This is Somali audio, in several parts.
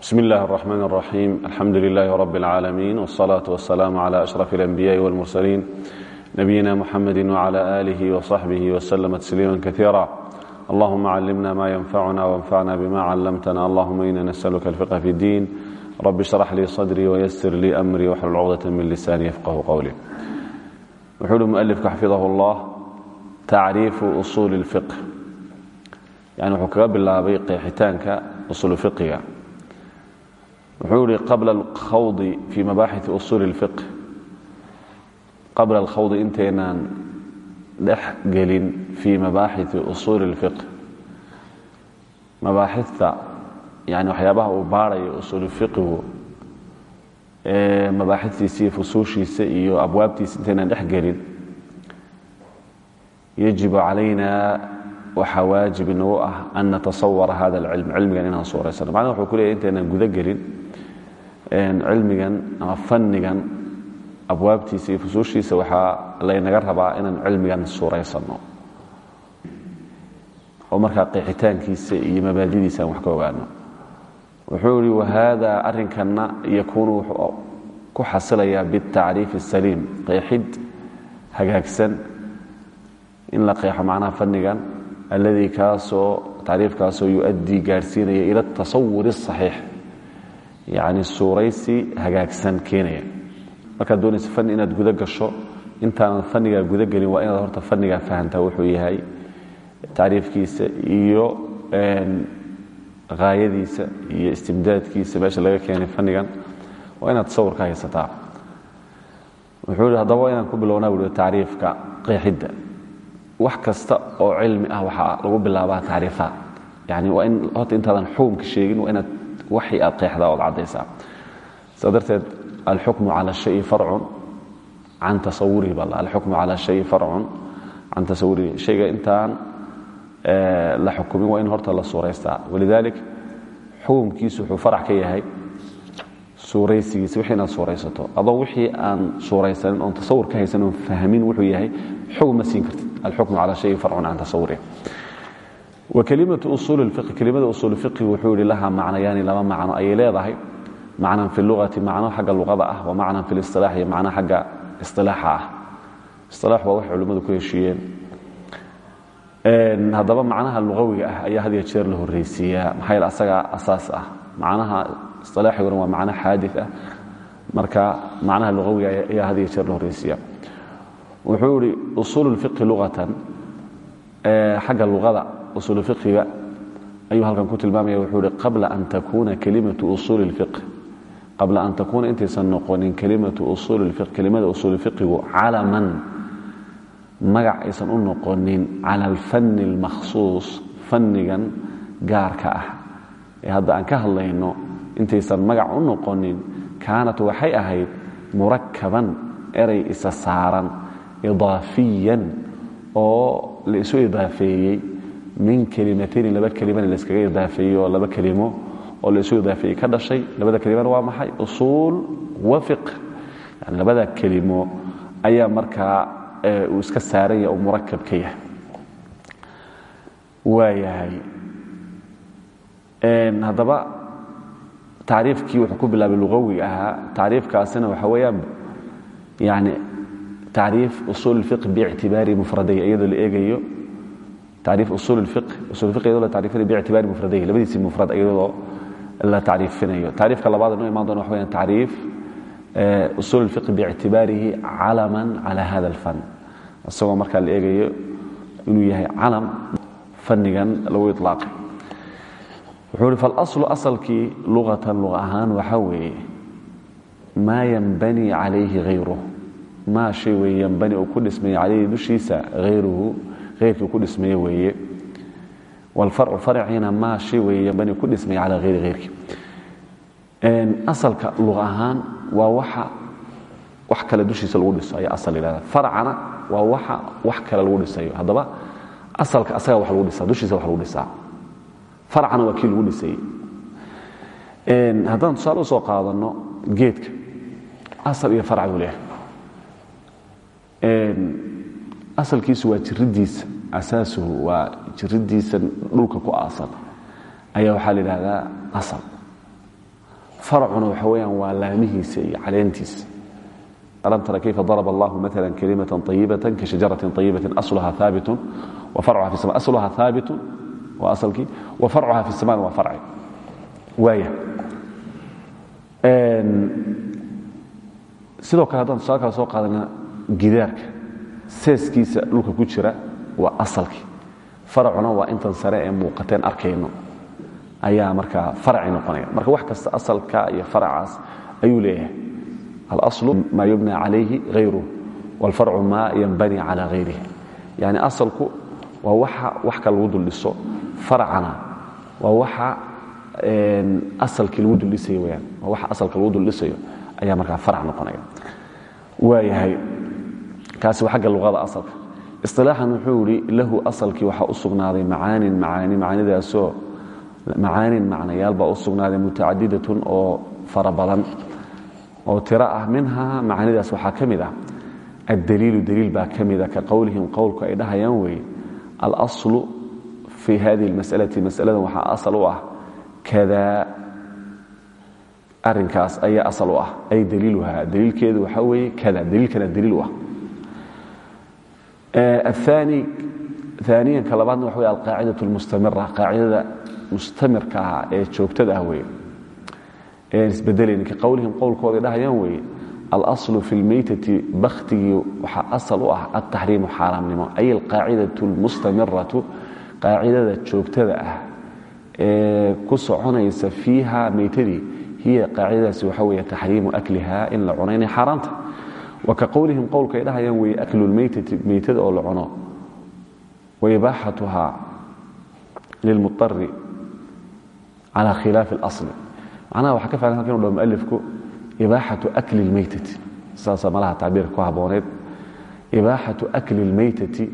بsم الlh الرحmن الرحيم الحمd لله رب العاalمين والصلاة والسلام على أشرف الأنبياء والمرسلين نبيinا محمد وعلى آله وصحبه وسلم تسليما كثيرا اللهma علمنا ma ينfعna وانfعna بma علمتna اللهma إna نسألka الفقه في الdين رb اشhرح lii صدري وysر lii أmrي وxl cqdة min لsاn yfqه qwlي wuxuu uhi muأlifku xafidh الlah tacriifu uصuل الفiqh yani wuxuu kaga bilaabay qeexitaanka usuل fiqiga wuxuu yihi qabla alkhawdi fii mabaaxii usuuli اlfiqh qabla alkhawdi intaynaan dhex gelin fii mabaaxii usuuli اlfiqh mabaaxita yani waxyaabaha uu baarayo usuulu fiqigu ee mabaaxitiisa iyo fusuushiisa iyo abwaabtiisa intaynaan dhex gelin yajib calayna waxaa waajib inagu ah an natasawara hada alcilm. Cilmigan inaan suuraysano macnaha wuxuu ku leeyahy intaynaan guda gelin cilmigan ama fannigan abwaabtiisa iyo fusuushiisa waxaa laynaga rabaa inaan cilmigan suuraysanno oo markaa qeexitaankiisa iyo mabaadidiisa wax ka ogaano. Wuxuu yihi wahaadaa arrinkanna yakuunu wuxuu ku xasilayaa bitacriif asaliim qeexid hagaagsan in la qeexo macnaha fannigan alladii kaasoo tacriifkaasoo yuaddii gaadhsiinaya ila atasawur اsaxiix yacni suuraysi hagaagsan keenaya. Markaad doonaysa fanni inaad guda gasho intaanan fannigaa guda gelin waa inaad horta fannigaa fahantaa wuxuu yahay tacriifkiisa iyo haayadiisa iyo istimdaadkiisa meesha laga keenay fannigan. Waa inaad tasawur ka haysataa. Wuxuu hi haddaba inaan ku bilownaa buui tacriifka qeexidda. Wax kasta oo cilmi ah waxaa lagu bilaabaa tacriifaad yani waa in horta intaadan xukumka sheegin waa inaad waxii aad qeexdaa ood caddaysaa. Sidaa darteed alxukmu cala shayi farcun can tasawurihi baa alxukmu cala shayi farcun can tasawurihi shayga intaan la xukumin waa in horta la suuraystaa walidalik xukumkiisu wuxuu farac ka yahay suuraysigiisa wixii inaad suuraysato. Adoo wixii aan suuraysanin oon tasawur ka haysan oon fahmin wuxuu yahay xukm ma siin kartid. Alxukmu cala shayi farcun can tasawurih wakelimatu usuuli اlfiqhi kelimada usuul fiqhi wuxuu yihi laha macnayaani laba macno ayay leedahay. Macnan fi lugati macno xagga luqada ah wa macnan fi lisilaax iyo macno xagga isilaaxa ah. Isilaax waa waxay culimmadu ku heshiiyeen. Haddaba macnaha lugawiga ah ayaa had iyo jeer la horreysiiyaa maxaa yeele asagaa asaas ah. Macnaha isilaaxiguna waa macno xaadid ah. Marka macnaha lugawiga ayaa had iyo jeer la horreysiiya wuxuu yihi usuul اlfiqhi luqatan xagga luqada usuul fiqhiga ayuu halkan ku tilmaamaya wuxuu ihi qabla an takuuna kelimatu usuuli اlfiqh qabla an takuuna intaysan noqonin kelimatu usuuli اlfiqh kelimada usuul fiqhigu calaman magac aysan u noqonin cala alfanni اlmakhsuus fannigan gaarka ah ee hadda aan ka hadlayno intaysan magac u noqonin kaanat waxay ahayd murakaban eray isa saaran idaafiyan oo la isu idaafeeyey min kelimatayni laba kelimana layskaga idaafeeyey oo laba kelimo oo la isu idaafeeyey ka dhashay labada kelimana waa maxay? Usuul wa fiq yani labada kelimo ayaa markaa uu iska saaran oo murakab ka yahay. Waa yahay haddaba tacriifkii wuxuu ku bilaabay lugawiga ahaa. Tacriifkaasina waxa weeyaan yani tacriif usuul اfiq bictibaari mufradayh iyadoo la eegayo btibaari mufradahi labadiisi mufrad iyadoo la tacriifinayo tacriifka labaad noo iman doona waxaweyaan tacriif usuul اlfiqh biictibaarihi calaman cala hada alfan isagoo markaa la eegayo inuu yahay calam fanigan lagu ilaaqay wuxuu hi falaslu asalkii luqatan luqa ahaan waxaa weeye maa yanbani calayhi hayruh maa shay weye yanbani uu ku dhismay calayhi dushiisa hayruhu hayrkii ku dhismaya weeye wاlfarcu farciina maa shay weye yambani ku dhismaya cala hayri hayrkii asalka luqa ahaan waa wax kale dushiisa lagu dhiso ayaa asal yidhahda farcana waa waxa wax kale lagu dhisayo haddaba asalka asaga wax lagu dhisaa dushiisa wax lagu dhisaa farcana waa lagu dhisayey haddaan tusaale u soo qaadanno geedka asal iyo farc buu leeyahay asalkiisu waa jiridiisa asaasuhu waa jiridiisa dhulka ku aasan ayaa waxaa la yidhahdaa asal. Farcuna waxa weyaan waa laamihiisa iyo caleentiisa alam tara kayfa daraba allahu maala kalimatan ayibatan ka shajaratin ayibatin aslaha aabitun wa farcuha fi aslaha haabitun waa asalkii. Wa farcuha fi samaan waa farci. Waaya. Sidoo kale haddaan tusaale kale soo qaadana gidaarka seeskiisa dhulka ku jira waa asalkii. Faracuna waa intan sare ee muuqateen arkayno. Ayaa markaa farci noqonaya. Marka wax kasta asalka iyo faracaas ayuu leeyahay. Alaslu maa yubna calayhi hayruh wاlfarcu ma yanbani calى hayrih yani asalku waa waxa wax ka lagu duldhiso farcana waa waxa asalkii lagu duldhisayo weyaan waa waxa asalka lagu duldhisayo ayaa markaa farac noqonaya. Waayahay kaasi waa luqada asalka. Isilaaxan wuxuu yidhi lahu asalkii waxaa u sugnaaday macaani macaanidaasoo macaanin macnayaal baa u sugnaaday oo fara oo tiro ah. Minhaa macaanidaas waxaa ka mid ah. Addaliilu daliil baa ka mida ka qowlihim qowlku ay dhahayaan weeye alaslu fii hadihi اlmasalati masaladan waxaa asal ah. Kada arinkaas ayaa asal ah. Ay daliiluha daliilkeedu waxaa weeye kada daliilkana daliil u ah aaniyanka labaadna waxa wey alqaacida lmustamira qaacidada mustamirka ah ee joogtada ah wey ee isbedelayni ka qowlihim qowlkooday dhahayaan weeye. Alaslu fi lmeytati bakhtigii waxaa asal u ah altaxriimu xaaraamnimo. Ay alqaacidatu lmustamiratu qaacidada joogtada ah ee ku soconaysa fiiha meytadii wa ka qowlihim qowlka ay dhahayaan weeye aklu lmaytati maytada oo la cuno wa ibaaxatuha lilmuari cala khilaafi اlasli macnaha waxaa ka fahan halkan u dha mualifku ibaaxatu akli اlmaytati saasaa malaha tacbiirka ku habooneed ibaaxatu akli اlmaytati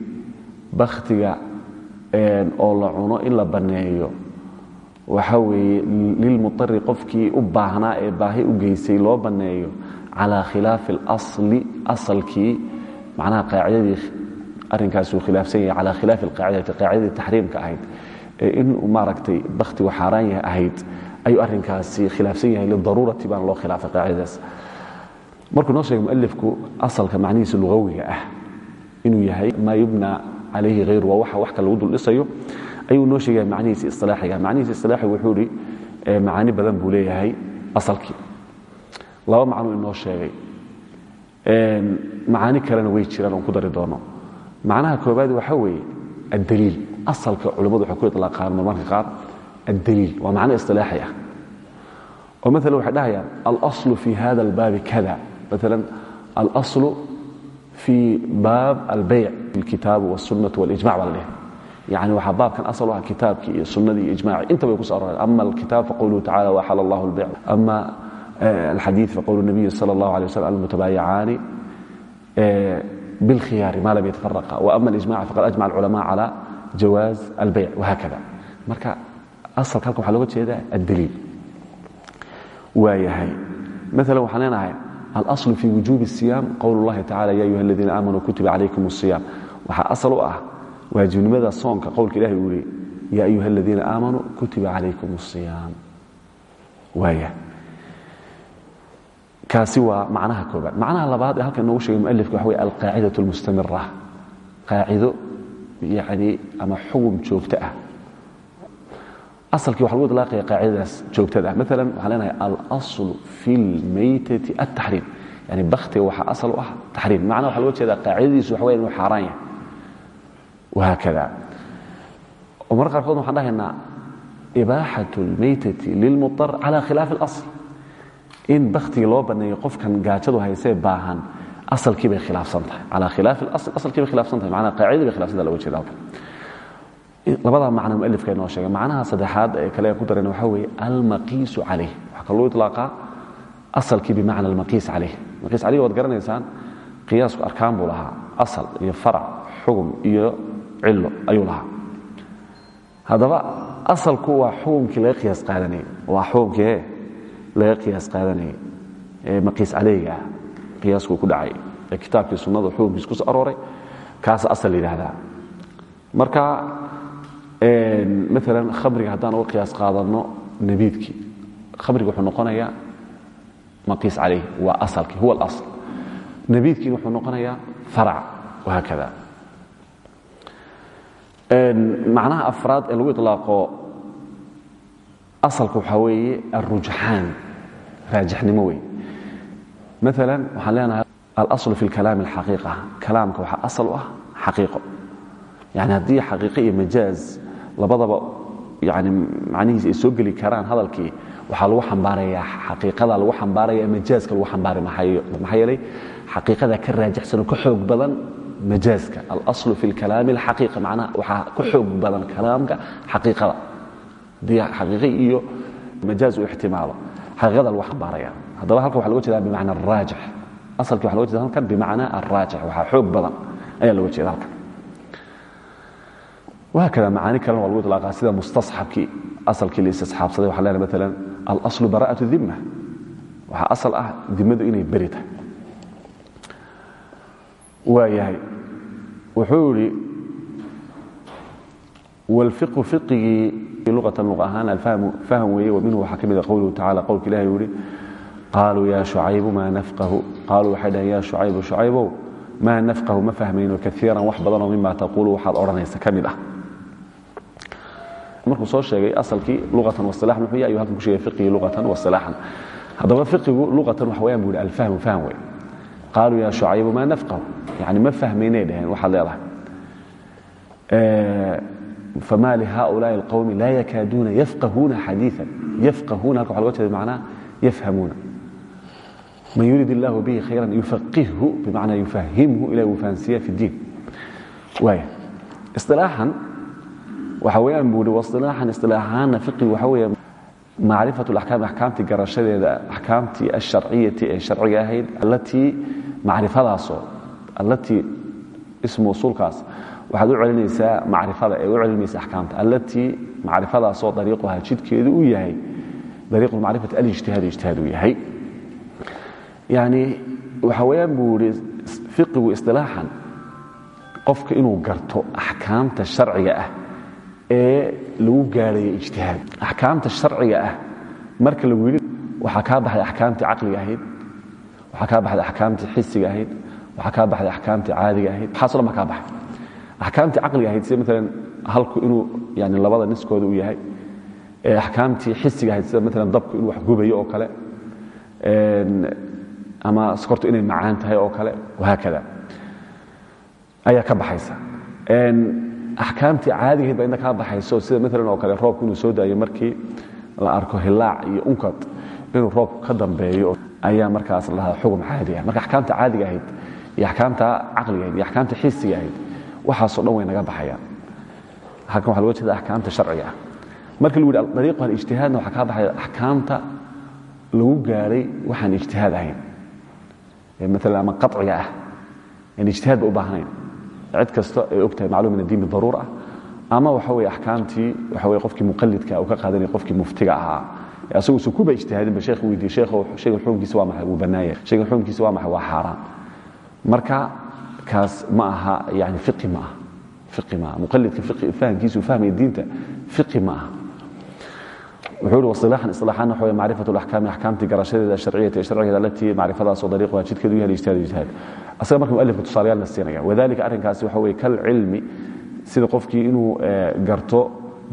bakhtiga oo la cuno in la banneeyo waxaa weeye lilmuari qofkii u baahnaa ee baahi u geysay loo banneeyo calaa khilaafi اlasli asalkii macnaha qaacidadii arrinkaasuu khilaafsan yahay calaa khilaafi alqaacidati qaacidadii taxriimka ahayd ee in maaragtay bakhtigu xaaraan yahay ahayd ayuu arrinkaasi khilaafsan yahay lidaruurati baana loo khilaafay qaacidadaas markuu noo sheegay mualifku asalka macnihiisa lugawiga ah inuu yahay maa yubna calayhi hayru waa waxa wax ka lagu duldhisayo ayuu noo sheegaya macnihiisa isilaaxiga macnihiisa isilaaxiga wuxuu ihi macaani badan buu leeyahay asalkii. Laba macnuu inoo sheegay. Macaani kalena way jiraan oon ku dari doono. Macnaha koobaad waxaa weeye addaliil. Asalka culimmadu waxay ku ilaaqaan marmarka qaar addaliil. Waa macno isilaaxi ah. Oo maala waxay dhahayaan alaslu fi hada albaabi kada maala alaslu fii baab albayc alkitaabu wاsunatu walijmac baa la dheh yani waxaa baabkan asal u ah kitaabkii iyo sunnadii iyo ijmacii inta bay ku so aroreen ama alkitaab faqowluhu tacala waxala allah اlbayc ama الxadيiث fqول النبي slى الله عليه وسلم المتبايعاaن بالkhيار ma lم يتفرقا وأma الإجماع فqad أجمع العلماء على جواaز البيع وhكذا marka aصلka halkan وxa loga jeeda الدليل waayahay mثلا waxaan leenahay الأصل في وuجوب الصيام qول الlahi taعالى يا أيuهa الذينa آمنوا كتب عليكم الصيام waxaa aصل u ah waajibnimada soonka qowlka ilahi uu ri يا أيuهa الذينa آمنوا كتب عليكم الصيام waaya kaasi waa macnaha koobaad macnaha labaad ee halkan inoogu sheegay mualifka waxa wey alqaacidaة اlmustamira qaacido yani ama xugum joogto ah asalkii waxa lagu idlaaqaya qaacidadaas joogtada ah maala waxaan leenahay alasl fi اlmaytati الtaxriim yani baktiga waxaa asal u ah taxriim macnaha waxa loga jeeda qaacidadiisu waxa weya inuu xaaraan yahay wahaakada oo marka qaarkood waxaan dhahaynaa ibaaxaة اlmaytati lilmuطar calى khilaafi اlasl in baktigii loo baneeyo qofkan gaajadu haysee baahan asalkii bay khilaafsan tahay calaa khilaafi اlasl asalkii bay khilaafsan tahay macnaa qaacidadii bay khilafsan tahay loga jeeda halkan labada macno mualifka inoo sheegay macnaha saddexaad ee kale ku dareen waxaa weeye almaqiisu calayh waxaa kaloo iطlaaqaa asalkii bimacna almaqiis calayh maqiis calayh waad garanaysaan qiyaasku arkaan buu lahaa asal iyo farac xugum iyo cilo ayuu lahaa. Haddaba asalku waa xukumkii laga qiyaas qaadanayay. Waa xukumkii laga qiyaas qaadanayay ee maqiis calayga ah. Qiyaaskuu ku dhacay. Ee kitaabkii sunnada xukumkiis ku soo arooray kaasa asal la yidhaahdaa. Marka maalan khamriga haddaan uga qiyaas qaadanno nabiidkii khamriga wuxuu noqonayaa maqiis calayh waa asalkii huwa alasl. Nabiidkiina wuxuu noqonayaa farac wahaakada macnaha afraad ee lagu ilaaqo asalka waxaa weeye alrujxaan raajixnimo wey maala waxaan leenahay alasl fi اlkalaam اlxaqiiqa kalaamka waxaa asal u ah xaqiiqo. Yani haddii xaqiiqo iyo majaaz labadaba yani macnihiisi ay soo geli karaan hadalkii waxaa lagu xambaarayaa xaqiiqada lagu xambaaraya majaazka lagu xambaari maxaa yeelay? Xaqiiqada ka raajixsan oo ka xoog badan majaaska alaslu fi اlkalaami اlxaqiiqa macnaha waxaa ka xoog badan kalaamka xaqiiqada haddii xaqiiqi iyo majaaz uu ixtimaalo xaqiiqada lagu xambaaraya haddaba halkan waxa loga jeeda bimacna araajix asalkii waxa loga jeeda halkan bimacna alraajix waxaa xoog badan ayaa loga jeeda halkan وhakada macaani kalena waa lagu iطlaaqaa sida mustasxabkii asalkii la istisxaabsaday waxa leedahay maalan alaslu bara'aة الdima waxaa asal ah dimadu inay beri tahay waayahay wuxuu yidhi wlfiqu fiqigii luatan luq ahaan alfaham weeye wa minhu waxaa ka mid ah a qowluhu tacala qowlka ilahi uu yihi qaaluu ya shucaybu maa nafqahu. Qaaluu waxay dhaheen ya shucaybu shucaybow maa nafqahu ma fahmayno kaiiran wax badanoo mima taquulu waxaad odhanaysa ka mid ah. Markuu soo sheegay asalkii luatan wasilaaxan wuxuu ya ayuu halkan ku sheegay fiqigii luatan wasilaaxan haddaba fiqigu luqatan wax wayaan buu yihi alfahmu faham wey qaaluu ya shucaybu maa nafqahu yani ma fahmaynay dhaheen waxaad leedahay fama lihaulaai alqowmi laa yakaaduuna yafqahuuna xadiian yafqahuuna halka waxa loga jeeda macnaha man yurid illahu bihi khayran yufaqihhu bimacnaa yufahimhu ilahi uu fi اddiin waaya isilaaxan waxa weeyaan buu hi wasilaaxan isilaaxaana waxa weeye macrifatu alaxkaam axkaamtii garashadeeda axkaamtii alsharciyati ee sharciga ahayd allatii macrifadaasoo allatii ismu usuulkaas waxaad u celinaysaa macrifada ee u celinaysa axkaamta. Allatii macrifadaasoo dariiquhaa jidkeedu uu yahay dariiqu macrifati alijtihaad ijtihaad uu yahay. Yani waxa weeyaan buu ihi fiqigu isilaaxan qofka inuu garto axkaamta sharciga ah ee lagu gaadhaya ijtihaad. Axkaamta sharciga ah marka lagu yidhi waxaa kaa baxday axkaamtii caqliga ahayd waxaa kaa baxday axkaamtii xisiga ahayd. Waxaa kaa baxday axkaamtii caadiga ahayd. Waxaaso dhan baa baxay. Axkaamtii caqliga ahayd sida maalan halku inuu yani labada niskooda u yahay axkaamtii xisiga ahayd sida maalan dabku inuu wax gubayo oo kale ama skortu inay macaan tahay oo kale wahaakada ayaa ka baxaysa. Axkaamtii caadigahayd baa inta baxayso sida maalan oo kale roobku inuu soo daayo markii la arko hilaac iyo unkad inuu roobku ka dambeeyo ayaa markaas la dhahaa xugum caadi ah. Marka axkaamta caadiga ahayd iyo axkaamta caqliga ahayd iyo axkaamta xisiga ahayd waxaasoo dhan way naga baxayaan. Halkan waxa loga jeeda axkaamta sharciga ah. Marka lagu yidhi dariiqu alijtihaadna waxaa kaa baxaya axkaamta lagu gaadhay waxaan ijtihaad ahayn. Maalan ama qaciga ah aan ijtihaad ba u baahnayn. Cid kasta ay og tahay maclum min addiin bidaruur ah ama waxa weye axkaamtii waxa weye qofkii muqalidka uu ka qaadanaya qofkii muftiga ahaa asagu su kuba ijtihaadinba sheekh weydiiye sheekhow shaygan xukunkiisa waa maxay? Wuu bannaaya shaygan xukunkiisa waa maxay? Waa xaaraan. Marka kaas ma aha yani fiqi ma aha. Fiqi ma aha. Muqalidka fiqi fahamkiisu fahmaya diinta fiqi ma aha. Wuxuu ihi wasilaaxan isilaaxaana waxa weye macrifatu alaxkaami axkaamtii garashadeeda sharciyata ee sharcigeeda allatii macrifadaasoo dariiquha jidkeedu yahay ijtihaad ijtihaad asaga marka mualifka tusaalayaal la siinaya wadalika arrinkaasi waxa weye kalcilmi sida qofkii inuu garto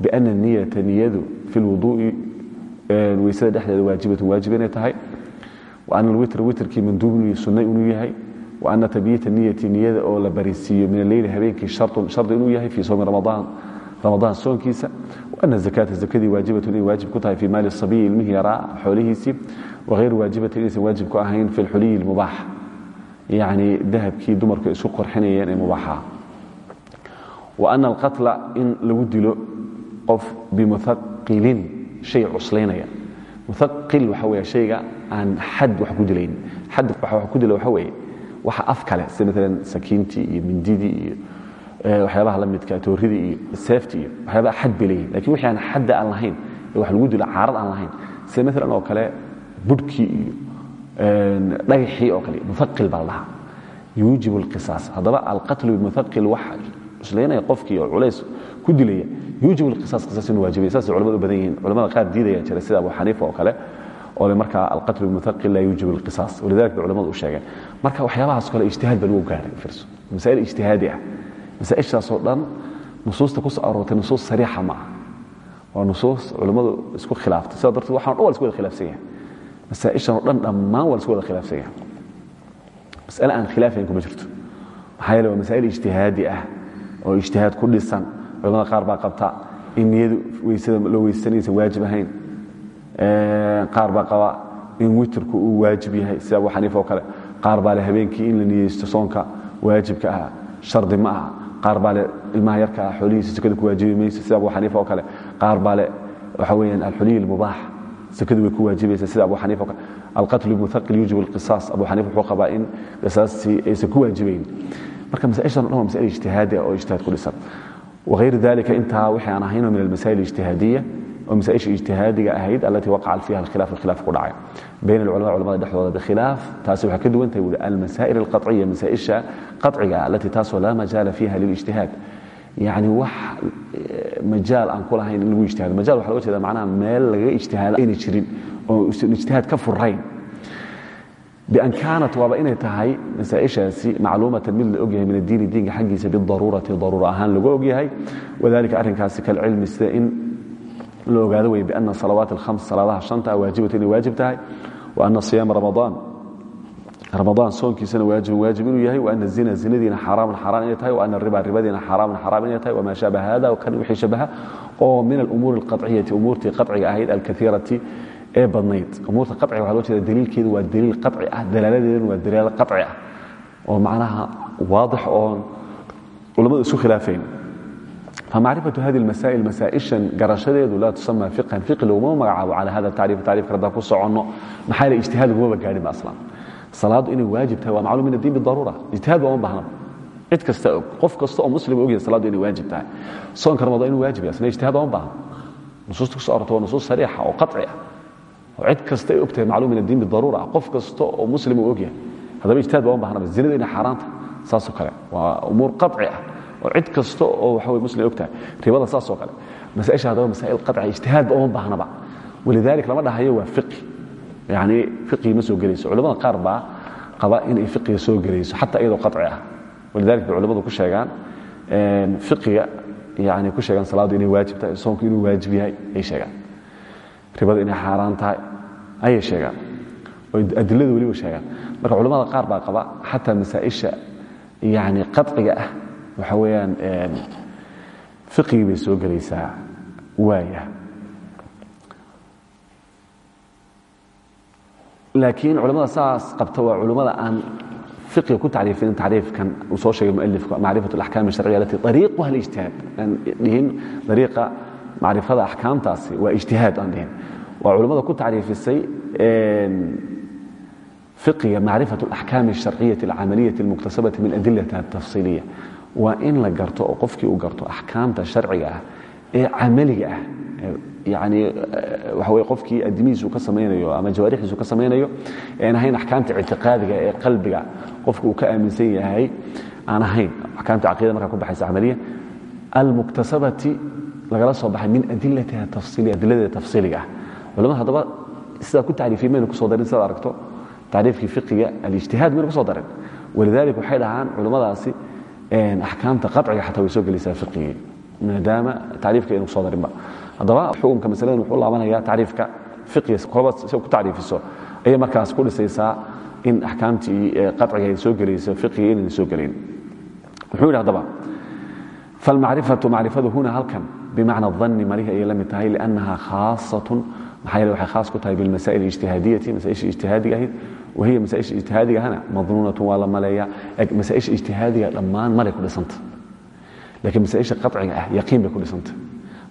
biana niyata niyadu fi lwuduu'i weysada dhexdeeda waajibatu waajib inay tahay an alwitr witrkii manduubn sunna inuu yahay wa ana tabiyata niyati niyada oo la bariisiiyo min aleyli habeenkii shardi inuu yahay fii soomi ramadaan ramadaan soonkiisa waana zakaata zakadii waajibatu inay waajib ku tahay fii maali sabiyi ilmihi yaraa xoolihiisii wahayr waajibatin inaysan waajib ku ahayn fi lxuliyi lmubaax yacni dahabkii dumarku isku qorxinayeen ee mubaaxaa wa ana alqatla in lagu dilo qof bimuhaqilin hay cuslaynaya muaqil waxa w hayga aan xad wax ku dilayn. Xad wa ku dila waxa weye waxa af kale sida maalan sakiintii iyo mindidii iyo waxyaabaha la midka tooridii iyo seefti iyo waxyaabaha xad bay leeyihiin laakiin wixii aan lahayn wax lagu dilo caarad aan lahayn sida maalan oo kale budhkii iyo dhagaxii oo kale muaqil baa la dhahaa yuujibu اlqisaas haddaba alqatlu cuslaynaya qofkii culays ku dilaya. Yuujib alqisaas qisaas inuu waajibaya saas culamadu badan yihiin. Culamada qaar diidaya jira sida abu xaniifa oo kale oo le markaa alqatlu bimutaqil laa yuujib alqisaas. Walidalik bay culamadu u sheegeen. Marka waxyaabahaas kale ijtihaad baa lagu gaaray firso masaa'il ijtihaadi ah. Masaa'ishaasoo dhan nusuusta ku soo aroortay nusuus sariixa ma ah waa nusuus culammadu isku khilaaftay sidaa darteed waxaan dhan waa isku wada khilaafsan yahay. Masaa'ishan oo dhan dhammaan waa isku wada khilaafsan yahay. Mas'ale aan khilaafayn kuma jirto. Maxaa yeele waa masaa'il ijtihaadi ah oo ijtihaad ku dhisan culamada qaar baa qabta. In niyadu weysada loo weysanaysa waajib ahayn. Qaar baa qaba in witrku uu waajib yahay sida abu xaniifa oo kale. Qaar baa le habeenkii in la niyeysto soonka waajibka ah shardi ma aha. Qaar baa le ilmaha yarka ah xoolihiisa sakada ku waajibi sida abu xaniifa oo kale. Qaar baa le waxa weeyaan alxuliy almubaax. Sakadu way ku waajibaysa sida abu xaniifa oo kale. Alqatlu muthaqil yuujib alqisaas. Abu xaniifa wuxuu qabaa in qisaastii aysan ku waajibayn. Marka masaa'ishan o dhan ijtihaadi ah oo ijtihaad ku wayr dalia intaa wxi aan ahaynoo min almasaa'il ijtihaadiya oo masaaisha ijtihaadiga ahayd allatii waqaca fiiha alkhilaafu khilaaf ku dhacay bayn alculama culamada dhexdooda bkhilaaf taasi waxay ka duwan tahay wuli almasaa'il alqaciya masaaisha qaciga alatii taasoo laa majaala fiiha lilijtihaad yani wax majaal aan ku lahayn in lagu ijtihaado majaal waxa loga jeeda macnaha meel laga ijtihaado ayna jirin oo usan ijtihaad ka furayn ban kaanat waaba inay tahay masaaishaasi macluumatan mid la ogyahay min adiini diinka xaggiisa biaruurati aruura ahaan lagu ogyahay wadalika arinkaasi kalcilmi sida in la ogaado wey biana salawaat hams salaadaha hanta waajibatu inay waajib tahay wa ana siyaama ramadaan ramadaan soonkiisana waajibun waajib inuu yahay waana zina zinadiina xaraaman xaraan inay tahay waana riba ribadiina xaraaman xaraam inay tahay wamaa shaaba hada kan wixii shabaha oo min alumuuri alqaciyati umuurtii qaciga ahayd alkaiirati ee badnayd. Umuurta qaciga waxa loo jeeda daliilkeedu waa daliil qaci ah dalaaladeeduna waa dalaalo qaci ah oo macnaha waadix oon culammadu isu khilaafayn famacrifatu hadi اlmasaa'il masaa'ishan garashadeedu laa tusama fiqhan. Fiqi laguma magacaabo cala hada tacriif tacriifka haddaan ku soconno. Maxaa yeele ijtihaad lagumaba gaadhin ba aslan salaaddu inay waajib tahay waa macluum min addiin bidaruura ijtihaad ba uma baahnaba cid kasta og qof kasta oo muslim ogyahay salaaddu inay waajib tahay. Soonka ramadaan inuu waajib yahay asna ijtihaad uma waa cid kasta ay ogtahay macluum min addiin bidaruura qof kasta oo muslim uu ogyahay. Haddaba ijtihaad baa uma baahnaba zinada inay xaaraanta saasoo kale. Waa umuur qaci ah. Oo cid kasta oo waxa wey muslim ogtahay. Ribada saasoo kale. Masaa'isha haddaba masaa'il qaci ijtihaad ba uma baahnaba walidalik lama dhahayo waa fiqi. Yani fiqigi ma soo gelayso. Culamada qaar baa qaba inay fiqiga soo gelayso xataa iyadoo qaci ah. Walidalik bay culamadu ku sheegaan fiqiga yani ku sheegaan salaaddu inay waajib tahay soonku inuu waajib yahay ay sheegaan ribada inay xaaraan tahay ayay sheegaan. Oo adiladu weliba sheegaan. Marka culamada qaar baa qaba xataa masaa'isha yani qaciga ah waxa weeyaan fiqigii bay soo gelaysaa waaya. Laakiin culamada saas qabta waa culammada aan fiqiga ku tacriifinin tacriifkan uu soo sheegay mualifku macrifat alaxkaam alsharciya alati ariiquha alijtihaad. Aan dhihin dariiqa macrifada axkaamtaasi waa ijtihaad aan dhihin. Waa culammada ku tacriifisay fiqiga macrifat alaxkaam alsharciyati alcamaliyati almuktasabati min adilatiha altafsiiliya waa in la garto oo qofkii garto axkaamta sharciga ah ee camaliga ah yani waxa wey qofkii adimihiisu ka samaynayo ama jawaarixiisu ka samaynayo aan ahayn axkaamta ictiqaadiga ee qalbiga. Qofku uu ka aaminsan yahay aan ahayn. Axkaamta caqidada markaa ku baxaysa camaliya. Almuktasabati lagala soo baxay min adilatiha tafsiiliya adiladeeda tafsiiliga ah. Culamada haddaba sidaa ku tacriifiyey maynu ku soo darin sidaad aragto tacriifkii fiqiga alijtihaad maynu ku soo darin. Walidalik waxay dhahaan culimmadaasi axkaamta qaciga xataa way soo gelaysaa fiqigii maadaama tacriifka aynu ku soo darinba. Haddaba xukunka masaladan wuxuu laabanayaa tacriifka fiqiga kolba si ku tacriifiso. Ayay markaas ku dhisaysaa in axkaamtii qaciga ay soo gelayso fiqiga inayna soo gelayn wuxuu yidhi haddaba falmacrifatu macrifadu huna halkan bimacna danni malihi ayay la tahay liannaha khaasatun maxaa waxay khaas ku tahay bilmasaa'il ijtihaadiyati masaa'isha ijtihaadiga ahayd wahiya masaa'isha ijtihaadigahana madnuunatun waa la maleeyaa masaa'isha ijtihaadiga dhammaan malay ku dhisanta laakiin masaa'isha qaciga ah yaqiin bay ku dhisanta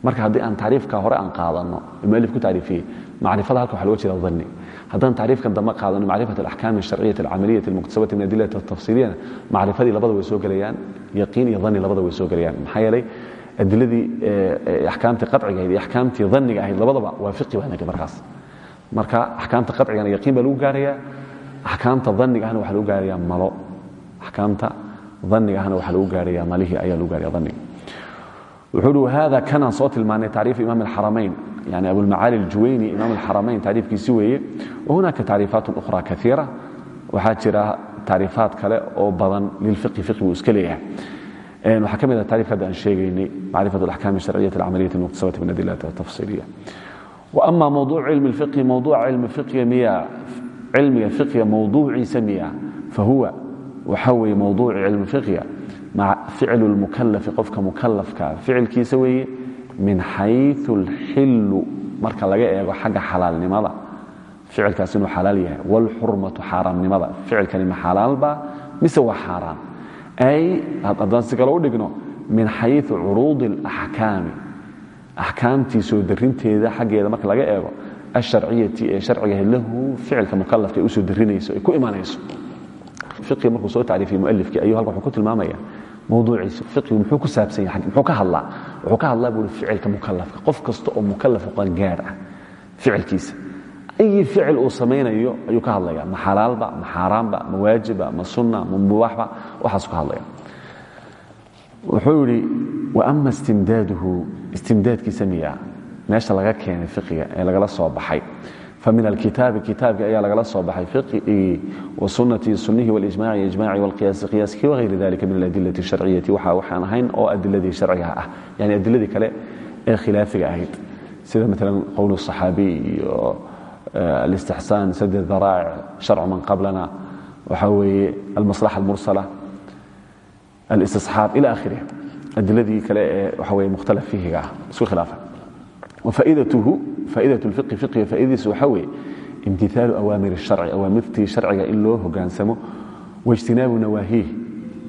marka haddii aan tacriifka hore aan qaadano mualif ku tacriifiyey macrifada halka waxa loga jeeda danni haddaan tacriifkan dambe qaadano macrifat alaxkaam alsharciyati alcamaliyati almuktasabati min adilati altafsiiliyana macrifadii labada way soo gelayaan yaqiin iyo danni labada way soo gelayaan maxaa yeelay adiladii axkaamtii qaciga ahayd iyo axkaamtii danniga ahayd labadaba waa fiqi baa markaas. Marka axkaamta qacigana yaqiin baa lagu gaarayaa axkaamta danniga ahna waxa lagu gaarayaa malo. Axkaamta daniga ahna waxaa lagu gaaraya malihii ayaa lagu gaaraya daniga wuxuu uhi wahada kanaan soo tilmaanay tacriif imaam alxaramayn yani abulmacaali aljuwayni imaam alxaramayn tacriifkiisi weeye wahunaaka tacriifaat ukhra kaiira waxaa jira tacriifaat kale oo badan lilfiqhi fiqhi uu iska leeyahay waxaa ka mid ah taarifka hadda aan sheegaynay macrifat alaxkaam asharciyat alcamaliyat almuqtasabat binadilata altafsiiliya wa ama mawduuc cilmi lfiqhi mawduuca cilmi fiqhiga miya cilmiga fiqhiga mawduuciisa miya fa huwa waxa weeye mawduuci cilmi fiqhiga maca ficlu lmukalafi qofka mukalafkaa ficilkiisa weeye min xayu alxilu marka laga eego xagga xalaalnimada ficilkaas inuu xalaal yahay waalxurmatu xaaraamnimada ficilkani ma xalaalbaa mise waa xaaraam? adaan si kale u dhigno min xayu curuudi اlaxkaami axkaamtii soo darinteeda xaggeeda marka laga eego alsharciyati ee sharcigaha ah, lahu ficilka mukalafka ay soo darinayso ay ku imanayso fiqii markuu soo tacriifiyey mualifkii ayuu halkan wuxuu ku tilmaamaya mawduuciisa. Fiqigu muxuu ku saabsan yahay muxuu ka hadlaa wuxuu ka hadlaa buuri ficilka mukalafka qof kasta oo mukalaf qangaar ah ficilkiisa. ayi ficil uu samaynayo ayuu ka hadlaya ma xalaalba ma xaaraanba ma waajiba ma sunna ma mubaaxba waxaasuu ka hadlaya wuxuu yidhi waama istimdaaduhu istimdaadkiisa miya meesha laga keenay fiqiga ee lagala soo baxay famin alkitaabi kitaabki ayaa lagala soo baxay fiqigii wasunatii sunnihi walijmaci ijmaci walqiyaasi qiyaaskii wagayri dalika min aladilati الsharciyati waxa waxaan ahayn oo adiladii sharcigaha ah yani adiladii kale ee khilaafiga ahayd sida maalan qowl الصaxaabiy iyo alistixsaan sad daraa'ic sharcu man qablana waxa weeye almaslaxa almursala اlistisxaab ila akhirih adiladii kale ee waxa weye mukhtalaf fiihiga ah isku khilaafa wafaaidatuhu faa'idaة اlfiqhi fiqiga faaidadiisu waxa weeye imtihaalu awaamir الsharci awaamirtii sharciga in loo hogaansamo waijtinaabu nawaahiih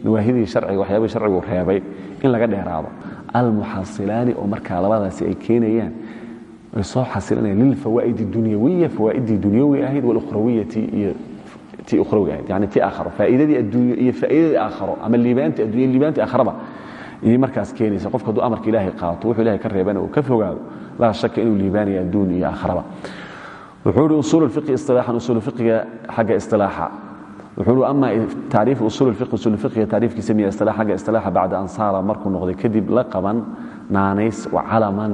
nawaahidii sharciga waxyaabihii sharcigu reebay in laga dheeraado almuxasilaani oo markaa labadaasi ay keenayaan ay soo xasilinayaan lilfawaa'id اdunyawiya fawaa'idii dunyawi ahayd walukhrawiyati iyo ti ukhrawi ahayd yani ti aakharo faa'iidadii adduunyo iyo faa'iidadii aakharo ama liibaantii addunya liibaantii aakharaba ayay markaas keenaysa qofka hadduu amarka ilaahay qaato wuxuu ilahay ka reebana uu ka fogaado laa shaka inuu liibaanayo adduun iyo aakharaba wuxuu ihi usuul اlfiqhi isilaaxan usuul fiqiga xagga isilaaxa wuxuu ihi ama tacriif usuul اlfiqhi usuul fiqiga tacriifkiisa miya isilaax xagga isilaaxa bacda an saara markuu noqday kadib la qaban naanays wa calaman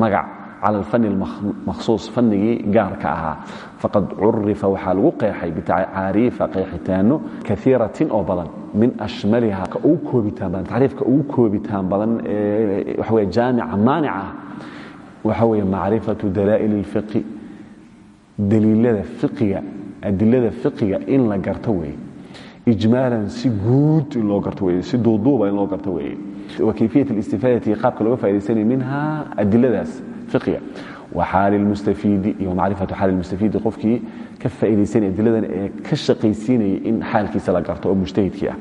magac cala alfanni almakhsuus fannigii gaarka ahaa. faqad curifa waxaa lagu qeexay bitacaariifa qeexitaano kaiiratin oo badan min ashmaliha ugu koobitaan badan tacriifka ugu koobitaan badan ee waxa wey jaamica maanica ah waxa weeye macrifatu dalaa'il اlfiqi daliilada fiqiga adilada fiqiga in la garto weeye. ijmaalan si guud in loo garto weye si duuduuba in loo garto weeye. wa kayfiyat اlistifaadati qaabka looga faa'idaysanayo minha adiladaas fiqiga wa xaali lmustafiidi iyo macrifatu xaali lmustafiidi qofkii ka faaidaysanaya adiladan ee ka shaqaysiinaya in xaalkiisa la garto oo mujtahidkii ah.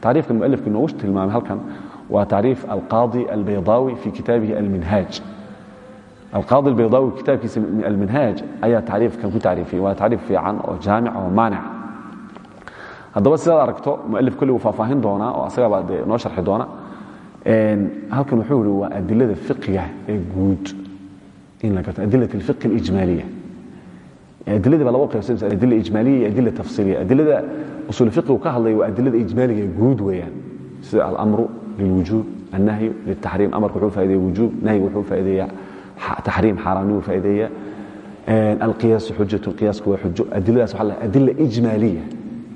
Tacriifkan mualifka inoogu tilmaamay halkan waa tacriif alqaadi albaydaawi fi kitaabihi alminhaaj. Alqaadi albaydaawi kitaabkiisa alminhaaj ayaa tacriifkan ku tacriifiyey waa tacriif fiican oo jaamic oo maanic. Haddaba sidaad aragto mualif kolli wuu faahfaahin doonaa oo asagaba dee noo sharxi doona halkan wuxuu yihi waa adilada fiqiga ee guud in la garto adilat alfiqh alijmaaliya adiladii baa laba qaybsanaysa adila ijmaaliya iyo adila tafsiiliya adilada usul fiqigu ka hadlaya waa adilada ijmaaliga guud weeyaan sida alamru lilwujuub annahyu liltaxriim amarku wuxuu faa'ideeya wujuub nahyigu wuxuu faa'ideeya taxriim xaaraamnimu faa'ideeya alqiyaasu xujatu qiyaasku waa xujo adiladaas waxaa la adila ijmaaliya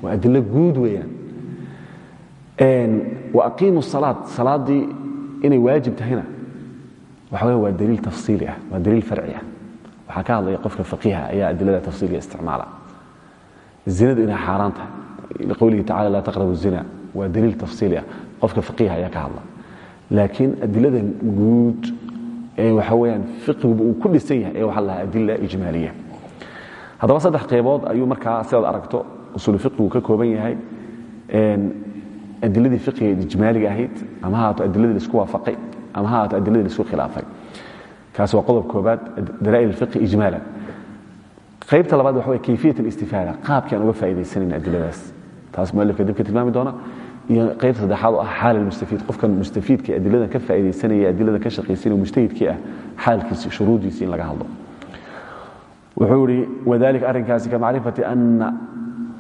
waa adilo guud weeyaan waqiimu salaad salaaddii inay waajib tahayna waxa wey waa daliil tafsiili ah waa daliil farci ah. Waxaa ka hadlaya qofka faqiiha ayaa adilada tafsiiliga isticmaala. Zinadu inay xaaraan tahay. Liqowlihi tacala laa taqrabu zina. Waa daliil tafsiili ah. Qofka faqiiha ayaa ka hadla. Laakiin adilada guud ee waxa weyaan fiqigu uu ku dhisan yahay ee waxa la dhaha adila ijmaaliya. Haddaba saddex qaybood ayuu markaa sidaad aragto usul fiqigu ka kooban yahay. Adiladii fiqiga ijmaaliga ahayd ama ha haato adiladii la isku waafaqay ama ha haato adiladii la isku khilaafay. Kaas waa qodob koobaad dalaa'il alfiqhi ijmaalan qaybta labaad waxa way kayfiyat alistifaada qaabkii aan uga faa'iidaysanayna adiladaas. Taas mualifka dib ka tilmaami doona. Iyo qaybta saddexaad oo ah xaal almustafiid qofkan mustafiidka adiladan ka faa'iidaysanaya adiladan ka shaqaysanaya mujtahidkii ah xaalkiisi shuruudiisi in laga hadlo. Wuxuu ihi wadalika arrinkaasi ka macrifati ana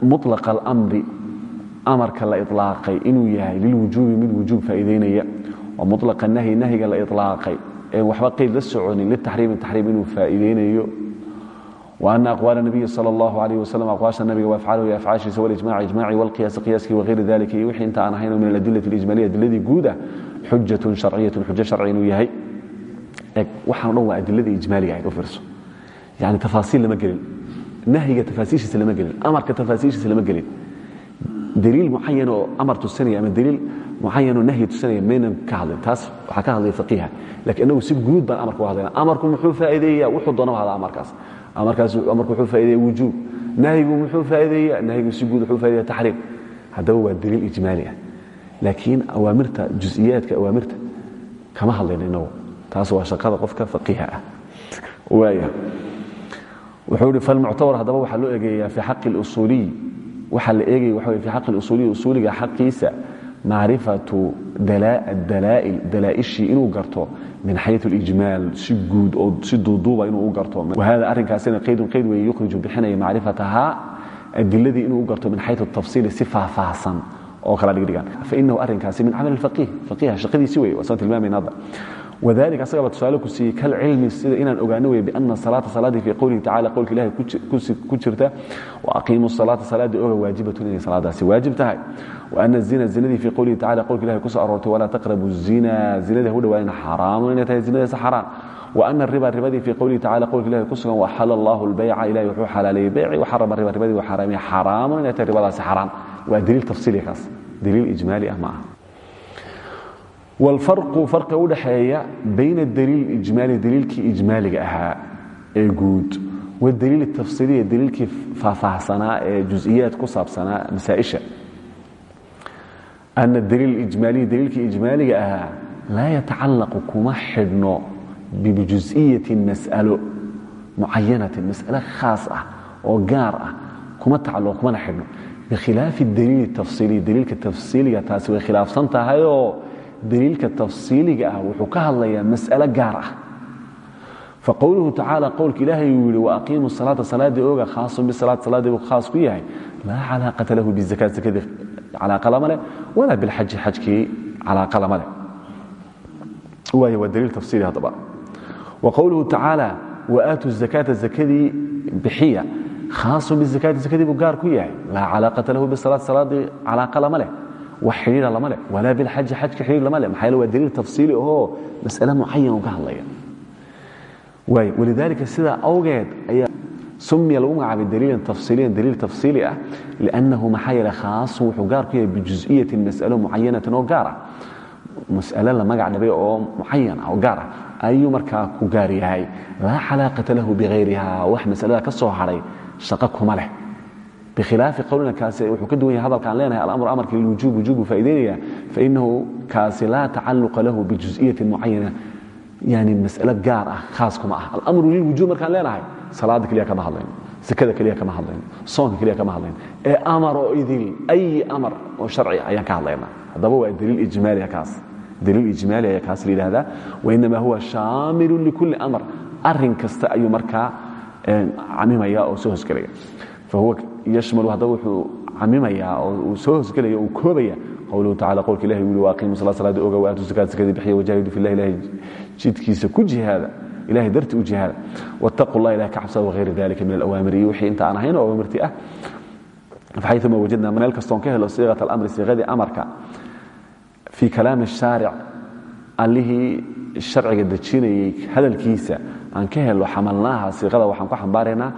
mutlaqa alamri amarka la ilaaqay inuu yahay lilwujuubi mid wujuub faa'iidaynaya oo mulaa nahyi nahyiga la ilaaqay een waxba qayd la soconin litaxriimi taxriim inuu faa'iideynayo. Wa ana aqwaala nabiyi sal allahu alayh wasalam aqwaasha nabiga wa afcaaluhu iyo afcaashiisa walijmac ijmaaci walqiyaasi qiyaaskii wagayri dalika iyo wixii inta aan ahayn min aladilati alijmaliya adiladii guud ah xujatun sharciyatun xujo sharci inuu yahay. Eg waxaan o dhan waa adiladii u fiirso. Yani tafaasiil lama gelin. Nahyiga tafaasiishiisa lama gelin. Amarka tafaasiishiisa lama gelin daliil mucayan oo amar tusinaya ama daliil mucayan oo nahyi tusinaya maynan ka hadlin taas waxaa ka hadlaya faqiiha lakiin inagu si guud baan amarka u hadlayna amarku muxuu faa'iideeya wuxuu doonaba hada amarkaas amarkaas amarku wuxuu faa'ideeya wujuub nahyigu muxuu faa'iideeya nahyigu si guud wuxuu faa'ideeya taxriim haddaba waa daliil ijmaali ah laakiin awaamirta juز'iyaadka awaamirta kama hadlayno inagu taas waa shaqada qofka faqiiha ah waaya wuxuu ihi falmuctabar haddaba waxaa loo eegeeyaa fi xaqi اlusuuliy waxaa la eegaya waxa fi xaqi اlusuuliy usuuliga xaqiisa macrifatu dalaa'il dalaa'ishii inuu garto min xayu اlijmaal si guud oo si duuduuba inuu u garto. Wahada arrinkaasina qaydun qayd weeye yukhriju bixinaya macrifatahaa adiladii inuu u garto min xayu tafsiili si faahfaahsan oo kala dhigdhigan fainahu arrinkaasi min camal faqiih faqiiha shaqadiisi wey waa saan tilmaamayna wadalika asagaba tusaale ku siiyey kalcilmi sida inaan ogaano wey biana salaata salaadii fii qowlihi tacala qowlka ilahay ku jirta waaqiimu salaata salaadii oga waajibatun inay salaadaasi waajib tahay. Waana zina zinadii fii qowlihi tacala qowlka ilahay ku soo aroortay walaa taqrabu zina zinada hu dhawaanina xaraamun inay tahay zinadaasi xaraan. Waana riba ribadii fii qowlihi tacala qowlka ilahay ku sugan waxala allahu lbayca ilahay wuxuu xalaaleeyey beyci waxarama riba ribadii xaraamiyey xaraamun inay tahay ribadaasi xaraan. Waa daliil tafsiiliya kaas daliil ijmaali ah ma aha wlfarqu farqi udhaxeeya bayna daliil ijmaali daliilkii ijmaaliga ahaa ee guud wadaliil tafsiiliya daliilkii faahfaahsanaa ee juziyaad ku saabsanaa masaaisha. Ana daliil ijmaaliyi daliilkii ijmaaliga ahaa laa yatacallaqu kuma xidhno bijuziyatin mas'alo mucayanatin mas'alo khaas ah oo gaar ah kuma tacalluqo kumana xidhno. Bikhilaafi daliili tafsiiliya daliilka daliilka tafsiiliga ah wuxuu ka hadlayaa mas'alo gaar ah. Faqowluhu tacaala qowlka ilaahay uu yihi waaqiimu salaata salaadii oga khaasun bisalaat salaadii buu khaas ku yahay laa calaaqata lahu bizakaat sakadii calaaqa lama leh walaa bilxaji xajkii calaaqa lama leh. Waaya waa daliil tafsiili haddaba. Wa qowluhu tacaala waaatu zakaata zakadii bixiya khaasun bizakaati zakadii buu gaar ku yahay laa calaaqata lahu bisalaat salaadii calaaqa lama leh wax xidhiira lama leh. Walaa bilxaji xajka xidhiir lama leh. Maxaa yeele waa daliil tafsiili ahoo mas'ale mucayan uu ka hadlaya. Waay walidaalika sidaa awgeed ayaa sumiya lagu magacaabay daliilan tafsiiliyan daliil tafsiili ah liannahu maxaa yeele khaasun wuxuu gaar ku yahay bijuز'iyatin mas'alo mucayanatin oo gaar ah. Mas'ale la magac dhabay oo mucayan ah oo gaar ah. Ayuu markaa bikhilaafi qowlina kaasi wuxuu ka duwan yahay hadalkaan leenahay alamru amarka lilwujuub wujuubu faa'idaynaya fainahu kaasi laa tacalluqa lahu bijuز'iyatin mucayana yani mas'alo gaar ah khaas kuma ah alamru lilwujuub markaan leenahay salaada keliya kama hadlayno sakada keliya kama hadlayno soonka keliya kama hadlayno ee amar oo idil ay amar oo sharci ayaan ka hadlaynaa haddaba waa daliil ijmaaliya kaas daliil ijmaali ayaa kaas la yidhahdaa wainama huwa shaamilun likulli amar arrin kasta ayuu markaa camimaya oo soo hosgelaya yashmalu haddaba wuxuu camimayaa oo uu soo hosgelaya uu koobaya qowluhu tacala qowlka ilahi wuli waaqiimu sala salaada oga waaatu zakaat sakadii bixiya wajaahidu filah ilahay jidkiisa ku jihaada ilahay darti u jihaada. Wattaqu llah ilahay ka cabsada wagayri dalika min alawaamir iyo wixii inta aan ahayn oo awaamirti ah faxayuma wajadna maneel kastoon ka helo siiqat alamri siiqadii amarka fii kalaami shaaric allihii sharciga dejinayey hadalkiisa aan ka helo xamalnaaha siiqada waxaan ku xambaaraynaa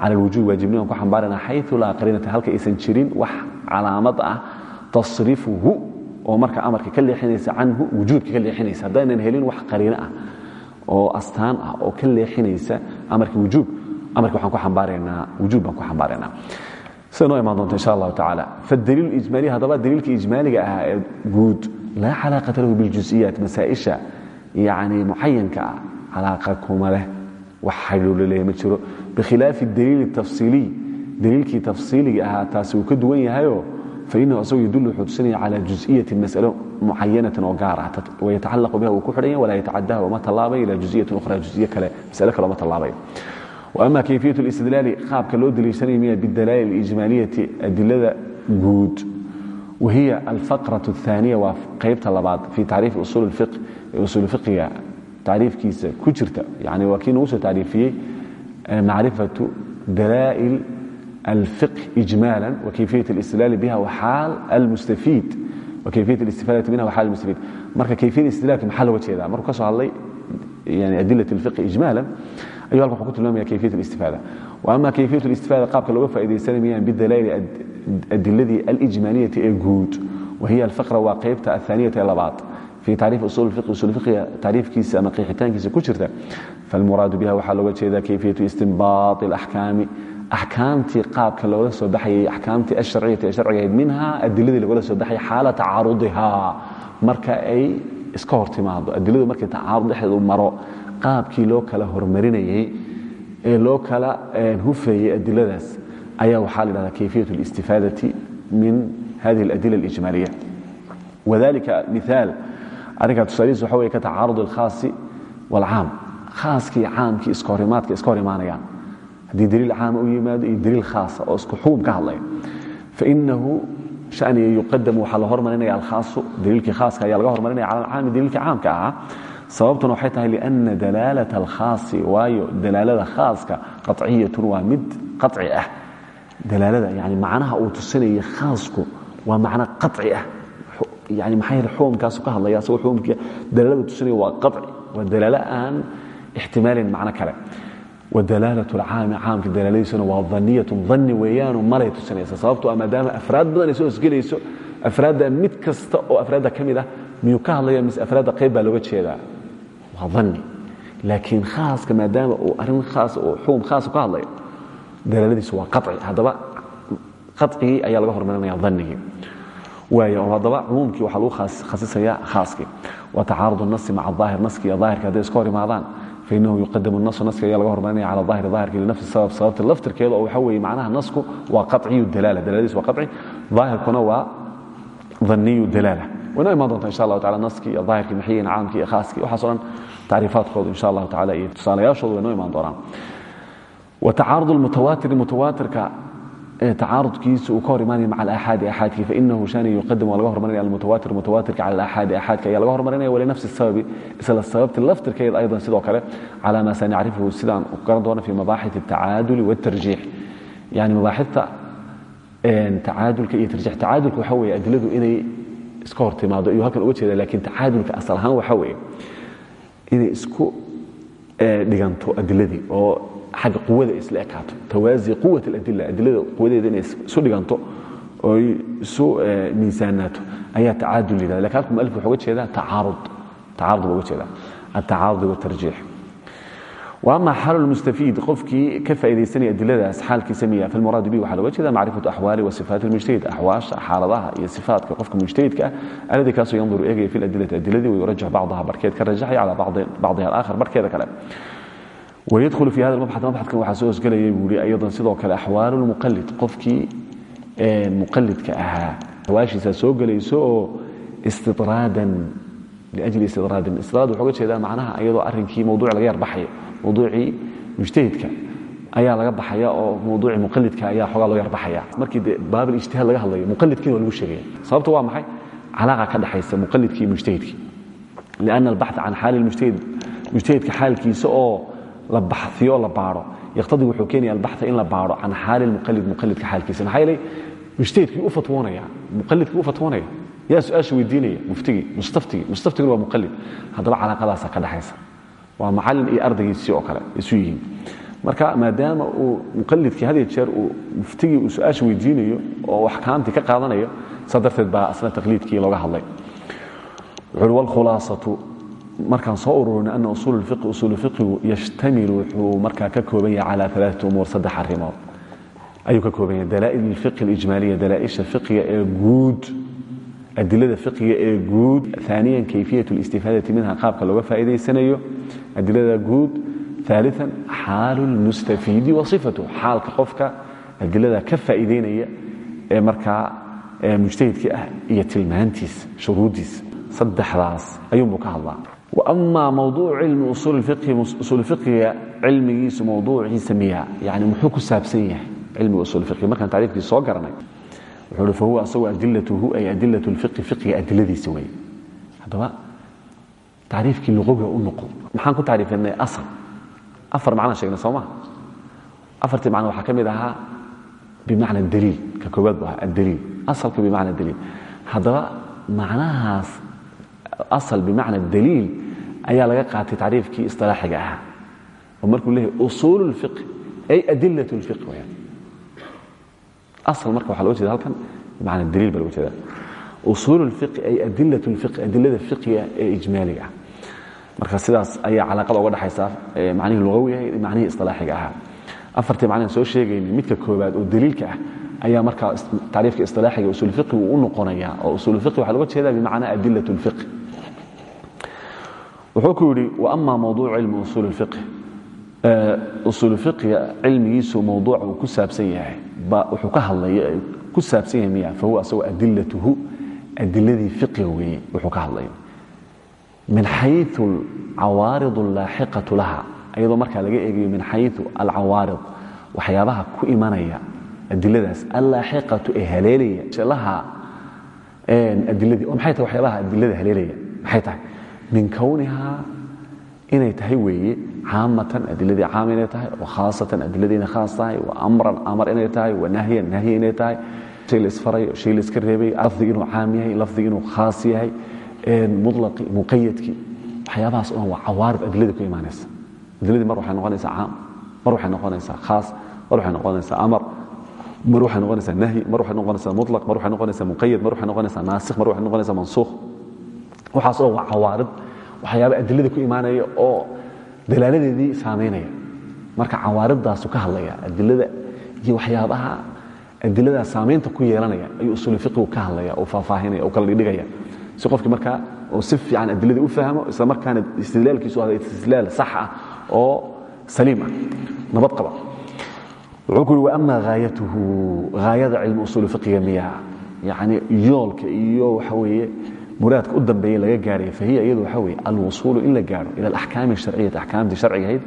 cala alwujuub waajibni aan ku xambaaraynaa xayu laa qariinata halka aysan jirin wax calaamad ah tasrifuhu oo marka amarka ka leexinaysa canhu wujuubka ka leexinaysa. Haddaynan helin wax qariino ah oo astaan ah oo ka leexinaysa amarka wujuub amarka waxaan ku xambaaraynaa wujuub baan ku xambaaraynaa sida noo imaan doonta insha allahu tacaala. Fadaliil ijmaali haddaba daliilka ijmaaliga ah ee guud laa calaaqata lahu biljuز'iyaat masaa'isha yani mucayanka ah calaaqa kuma leh wax xidhiidho leeyahay ma jiro bikhilaafi daliil tafsiiliy daliilkii tafsiiliga ahaa taasi uu ka duwan yahayoo fainahu asagu yadullu wuxuu tusinaya cala juز'iyatin mas'alo mucayanatin oo gaar ah wayatacallaqu biha uu ku xidhan yahay walaa yatacadaha uma tallaabayo ila juز'iyatin ukhra juز'iye kale mas'alo kale uma tallaabayo وأma kayfiyaة الاstidlaali qaabka loo daliishanaya miya bidalaa'il اijmaaliyati adilada guud wahiya alfaqraة الثaaniya waa qaybta labaad fi tacriifi usul اfiq ee usul fiqiga tacriifkiisa ku jirta yani waa kii nagu soo tacriifiyey macrifaةu dalaa'il الفقه إجمالا وكيفية الاستدلال بها وحال المستفيد وكيفية الاستفادة منها وحال المستفيد marka كيفية الاستدلالka maxaa looga jeedaa markuu ka soo hadlay يعني أدلة الفقه إجمالا ayuu halkan wuxuu ku tilmaamaya كيفية الاستفادة وأما كيفية الاستفادة qaabka looga faa'iidaysanayaan بالدلائل أdiladii الإجمالية ee guud وهي الفقرة waa qaybta الثانية ee labaad في تعريف أصول الفقه أصول الفقه تعريفkiisa ama qeexitaankiisa ku jirta فالمراد بها waxaa looga jeedaa كيفية استنباط الأحكام axkaamtii qaabka loola soo baxayay axkaamtii asharciyati ee sharciga ahayd minha adiladii lagula soo baxay xaala tacaarudihaa marka ay iska hor timaado adiladu markay tacaarud dhexdeedu maro qaabkii loo kala hormarinayay ee loo kala hufayey adiladaas ayaa waxaa la dhahdaa kayfiyat اlistifaadati min hadihi اladila اlijmaaliya wadalika miaal arrinkaa tusaalihiis waxa weye ka tacaarud اlkhaasi wاlcaam khaaskii caamkii iska horimaadka iska hor imaanayaan haddii daliil caama u yimaado iyo daliil khaasa oo isku xukum ka hadlaya. Fainahu shaniga yuqadamu waxaa la hormarinaya alkhaasu daliilkii khaaska ayaa laga hormarinaya cala alcaami daliilkii caamka ahaa. Sababtuna waxay tahay liana dalaalata alkhaasi waayo dalaalada khaaska qaciyatun waa mid qaci ah. Dalaalada yani macnaha uu tusinaya khaasku waa macno qaci ah yani maxaa yeele xukumkaasu ka hadlaya asagoo xukumkii dalaalada tusinaya waa qaci waa dalaalo aan ixtimaalin macno kale. Wadalaalة اcaami caamka dalaaladiisuna waa daniyat dani weeyaanu malay tusinaysa sababto maadaama afraad badan ay soo hosgelayso afraadda mid kasta oo afraadda ka mid ah miyuu ka hadlaya mise afraadda qayb baa looga jeedaa? Waa dani laakiin khaaska maadaama uu arrin khaas oo xukum khaasa ka hadlayo dalaaladiisu waa qaci haddaba qacigii ayaa laga hormarinaya danigii waay oo haddaba cumuumkii waxaa lagu khasisaya khaaskii. Wa tacaarud الnasi maca aahir naski iyo daahirka hadday iska hor imaadaan fainahu yuqadamu nasu naska ayaa laga hormarinaya cala aahiri aahirka linafsi sabab sababta laftirkeeda oo waxa weeye macnaha nasku waa qaciyu dalaala. Dalaaladiis waa qaci daahirkuna waa daniyu dalaala. Waynoo imaan doonta insha allahu tacala naskii iyo daahirkii maxiyin caamkii iyo khaaskii. Waxaas o dhan tacriifaadkoodu insha allahu tacala iyo tusaalayaashoodu waynoo imaan doonaan. Watacaarud mutawaatir mutawaatirka tacaarudkiisa uu ka hor imaanaya maca alaxaadi axaadkii fainahu shani yuqadam waa laga hormarinaya almutawaatir mutawaatirka cala alaxaadi axaadka ayaa laga hormarinaya walinafsi sababi isla sababti laftirkeeda aydan sidoo kale calaa ma sanacrifuhu sidaan garan doona fi mabaaxith altacaaduli waaltarjiix yani mabaaxithta tacaadulka iyo tarjiix tacaadulka waxa weeye adiladu inay iska hor timaado ayuu halkan uga jeeda lakiin tacaadulka asal ahaan waxa weeye inay isku dhiganto adiladii oo agga quwada isla ekaato tawaasi quwat aladila adilada quwadeeda inay isu dhiganto oy isu eh, miisaanaato ayaa tacaadul yidhahda laakiin halku mualif wuxuu jeedaa tacaarud. Tacaarud buu uga jeedaa. Altacaarud waltarjiix ama xaal mustafiid qofkii ka faa'idaysanaya adiladaas xaalkiisa miya filmuraad bi waxaa looga jeeda macrifatu axwaali wa lmujtahid axwaasha xaaladaha iyo sifaatka qofka mujtahidka ah alladii kaasoo yanduru eegaya fi ladilati adiladii wayurajix bacdaha barkeed ka rajaxaya cala bacdiha alaakhar barkeeda kale wydl fi hada mabxad mabxadkan waxaa soo hosgelayay buui ayadan sidoo kale axwaal lmuqalid qofkii muqalidka ahaa axwaashiisaa soo gelayso oo istidraadan lijli istidraadin istidraad wuxuu uga jeedaa macnaha ayadoo arrinkii mawduuc laga yarbaxayo mawduucii mujtahidka ayaa laga baxaya oo mawduucii muqalidka ayaa xoogaa loo yarbaxaya markii de baabilijtihaad laga hadlayo muqalidkiina waa lagu sheegaya sababta waa maxay calaaqa ka dhexaysa muqalidkii mujtahidkii liana albax can xaali mujtahidka xaalkiisa oo la baxiyo la baaro. Yaqtadii wuxuu keenaya albaxa in la baaro can xaali muqalid muqalidka xaalkiisa. Maxaa yeelay mujtahidkii u fatwoonaya muqalidkii u fatwoonaya yaa su'aasha weydiinaya muftigii mustaftigii mustaftiguna waa muqalid haddaba calaaqadaasa ka dhexaysa. Waa macallin iyo ardaygiisii oo kale isu yihiin. Marka maadaama uu muqalidkii had jeer uu muftigii uu su'aasha weydiinayo oo axkaamtii ka qaadanayo saa darteed baa asna taqliidkii looga hadlay. Wuxuui wlkhulaasatu markaan soo ururina ana usul i usul fiqigu yashtamilu wuxuu markaa ka kooban yahay cala alaaati umuur saddex arrimood ayuu ka kooban yahay dalaa'il اlfiqhi اlijmaaliya dalaaisha fiqiga ee guud adilada fiqiga ee guud aaniyan kayfiyat اlistifaadati minha qaabka looga faa'iidaysanayo adilada guud ثaaliثa xaalu اlmustafiidi wa صifatu xaalka qofka adilada ka faa'iidaynaya ee markaa mujtahidka ah iyo tilmaantiis shuruuddiis saddexdaas ayuunbuu ka hadlaa ama mawduuc cilmi usul fiqiga cilmigiisu mawduuciisa miya. Yani muxuu ku saabsan yahay cilmiga usul fiqiga markaan tacriifkiisa soo garanay wuxuu hi fahuwa asagu adilatuhu ay adilat lfiqi fiqiga adiladiisa weeye. Haddaba tacriifkii luqawiga u noqo. Maxaan ku tacriifinay asal afar macnaan sheegnay soo maa afartii macna waxaa ka mid ahaa bimacna daliil. Ka koowaad bu ahaa addaliil. Asalka bimacna daliil. Haddaba macnahaas asal bimacna daliil ayaa laga qaatay tacriifkii isilaaxiga ahaa oo markuu leeyahy usuul اlfiqi ay adilat اlfiqi weyaan asal marka waxa loga jeeda halkan bimacna daliil ba loga jeeda usuul اlfiqi ay adilat اlfiqi adilada fiqiga ee ijmaaliga ah marka sidaas ayaa calaaqada uga dhexaysa macnihii lugawiga iyo macnihii isilaaxiga ahaa afartii macnaan soo sheegaynay midka koobaad oo daliilka ah ayaa markaa tacriifka isilaaxiga usul fiqi uu u noqonaya oo usul fiqi waxa loga jeeda bimacnaa adilat اlfiqi wuxuu ku yidhi wama mawduuc cilmi usuul fiqhiga cilmigiisu mawduuca uu ku saabsan yahay. Wuxuu ka hadlaya ee ku saabsan yahay miya fahuwa asagoo adilatuhu adiladii fiqhiga weeye wuxuu ka hadlaya. Min xayu alcawaarid allaaxiqatu laha. Iyadoo markaa laga eegayo min xayu alcawaarid waxyaabaha ku imanaya adiladaas allaaxiqatu ee haleelaya laha adiladii oo maxay tahay waxyaabaha adilada haleelaya? Maxay tahay? Min kwniha inay tahay weeye caamatan adiladii caam inay tahay khaasatan adiladii inay khaas tahay amran amar inay tahay nahyan nahyi inay tahay. Hay laisfarayo hay laiska reebay lafdigi inuu caam yahay lafdigi inuu khaas yahay mulaqi muqayadkii waxyaabahaas dhan waa cawaarid adiladii ku imaanaysa. Adiladii mar waxay noqonaysaa caam mar waxay noqonaysaa khaas mar waxay noqonaysaa amar mar waxay noqonaysaa nahyi mar waxay noqonaysaa mulaq mar waxay noqonaysaa muqayad mar waxay noqonaysaa naasikh mar waxay noqonaysaa mansuukh waxaas oo waa cawaarid waxyaaba adilada ku imaanaya oo dalaaladeedii saamaynaya marka cawaaridaasu ka hadlaya adilada iyo waxyaabaha adiladaa saamaynta ku yeelanaya ayuu usuul fiqigu ka hadlaya oo faahfaahinaya oo kala dhigdhigaya. Si qofkii markaa uu si fiican adiladii u fahmo isla markaana istidlaalkiisu ahda istidlaal sax ah oo saliim ah nabad qaba. Wuxuu ku yuri waama haayatuhu haayada cilmi usuul fiqiga miya yacni yoolka iyo waxa weeye muraadka u dambeeye laga gaaray fahiya iyadu waxa weye alwusuulu in la gaaro ila alaxkaami sharciyati axkaamtii sharciga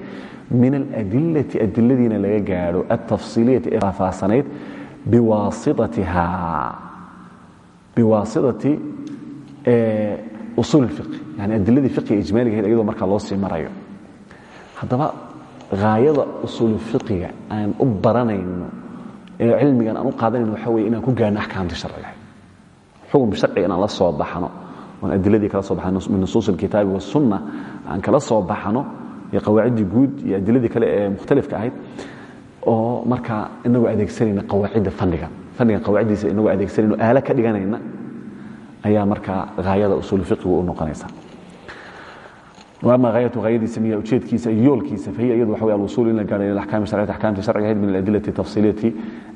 min aladilati adiladiina laga gaaro altafsiiliyati ee faahfaahsanayd biwaasitatiha biwaasitati usuul اlfiqi yani adiladii fiqiga ijmaaliga iyadoo markaa loo sii marayo. Haddaba haayada usuul fiqiga aan u baranayno ee cilmigan aan u qaadanayno waxa weye inaan ku gaarno axkaamtii sharciga ahayd. Sharciga inaan la soo baxno oon adiladii kala soo baxno min nusuus alkitaabi wasunna aan kala soo baxno iyo qawaaciddii guud iyo adiladii kale ee mukhtalifka ahayd oo markaa inagoo adeegsanayna qawaacidda fanniga fannigan qawaaciddiisa inagoo adeegsanayno aalo ka dhiganayna ayaa markaa haayada usuul fiqigu u noqonaysa. Ama hayatu hayadiisa miya ujeedkiisa iyo yoolkiisa fahiya iyadu waxa wey alwusuul in la gaaro ila axkaami sharciyati axkaamti sharciga ahayd min aladilati tafsiiliyati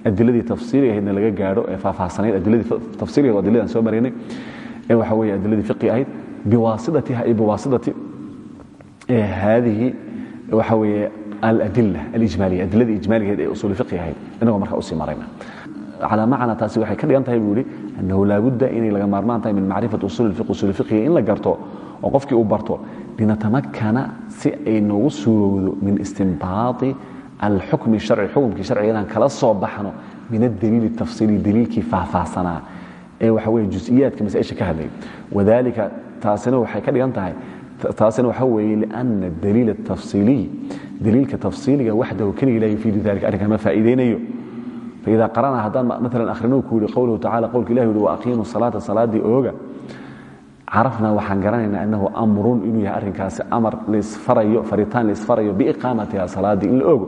adiladii tafsiiliga ahaydna laga gaaro ee faahfaahsanayd adiladii tafsiiliga waa adiladii aan soo maraynay ee waxa weeye adiladii fiqi ahayd biwaasitatiha ay biwaasitati haadihi waxa weeye aladila alijmaaliya adiladii ijmaaligahayd ee usuul fiqi ahayd. Inagoo markaa u sii marayna. Calaa macna taasi waxay ka dhigan tahay buu yihi annahu laabudda inay laga maarmaan tahay min macrifati usuul fiq usuul fiqiga in la garto oo qofkii uu barto linatamakana si ay noogu suurowdo min istinbaati alxukmi sharci xukumkii sharciga inaan kala soo baxno min adaliili tafsiili daliilkii faahfaahsanaa weye jusiyaadka masaisha ka hadlay. Wadalika taasina waxay ka dhigan tahay. Taasina waxa weeye liana daliil atafsiiliy daliilka tafsiiliga waxdahu keliga la yufiidu dalika arrinkaa ma faa'iideynayo faida qarana haddaan maalan akhrino ku yihi qowluhu tacala qowlka ilah yihi waaqiimu salaata salaadii ooga. Carafna waxaan garanaynaa anahu amrun inuu yahay arrinkaasi amar laisfarayo faritaan laisfarayo biiqaamatiha salaadii in la ogo.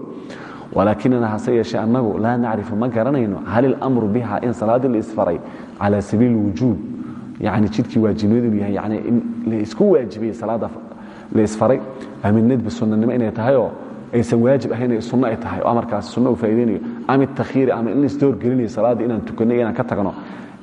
Walaakinana hase yeeshee annagu laa nacrifu ma garanayno hal ilamru biha in salaadii laisfaray cala sabiili wujuub yani jidkii waajibnimadu inuu yahay yani in la isku waajibiyey salaada laisfaray ama nedbi sunnanimo inay tahayoo aysan waajib ahayn sunno ay tahay oo amarkaasi sunno uu faaideynayo ama takhiiri ama in laisdoorgelinayo salaaddii inaan tukanno inaan ka tagno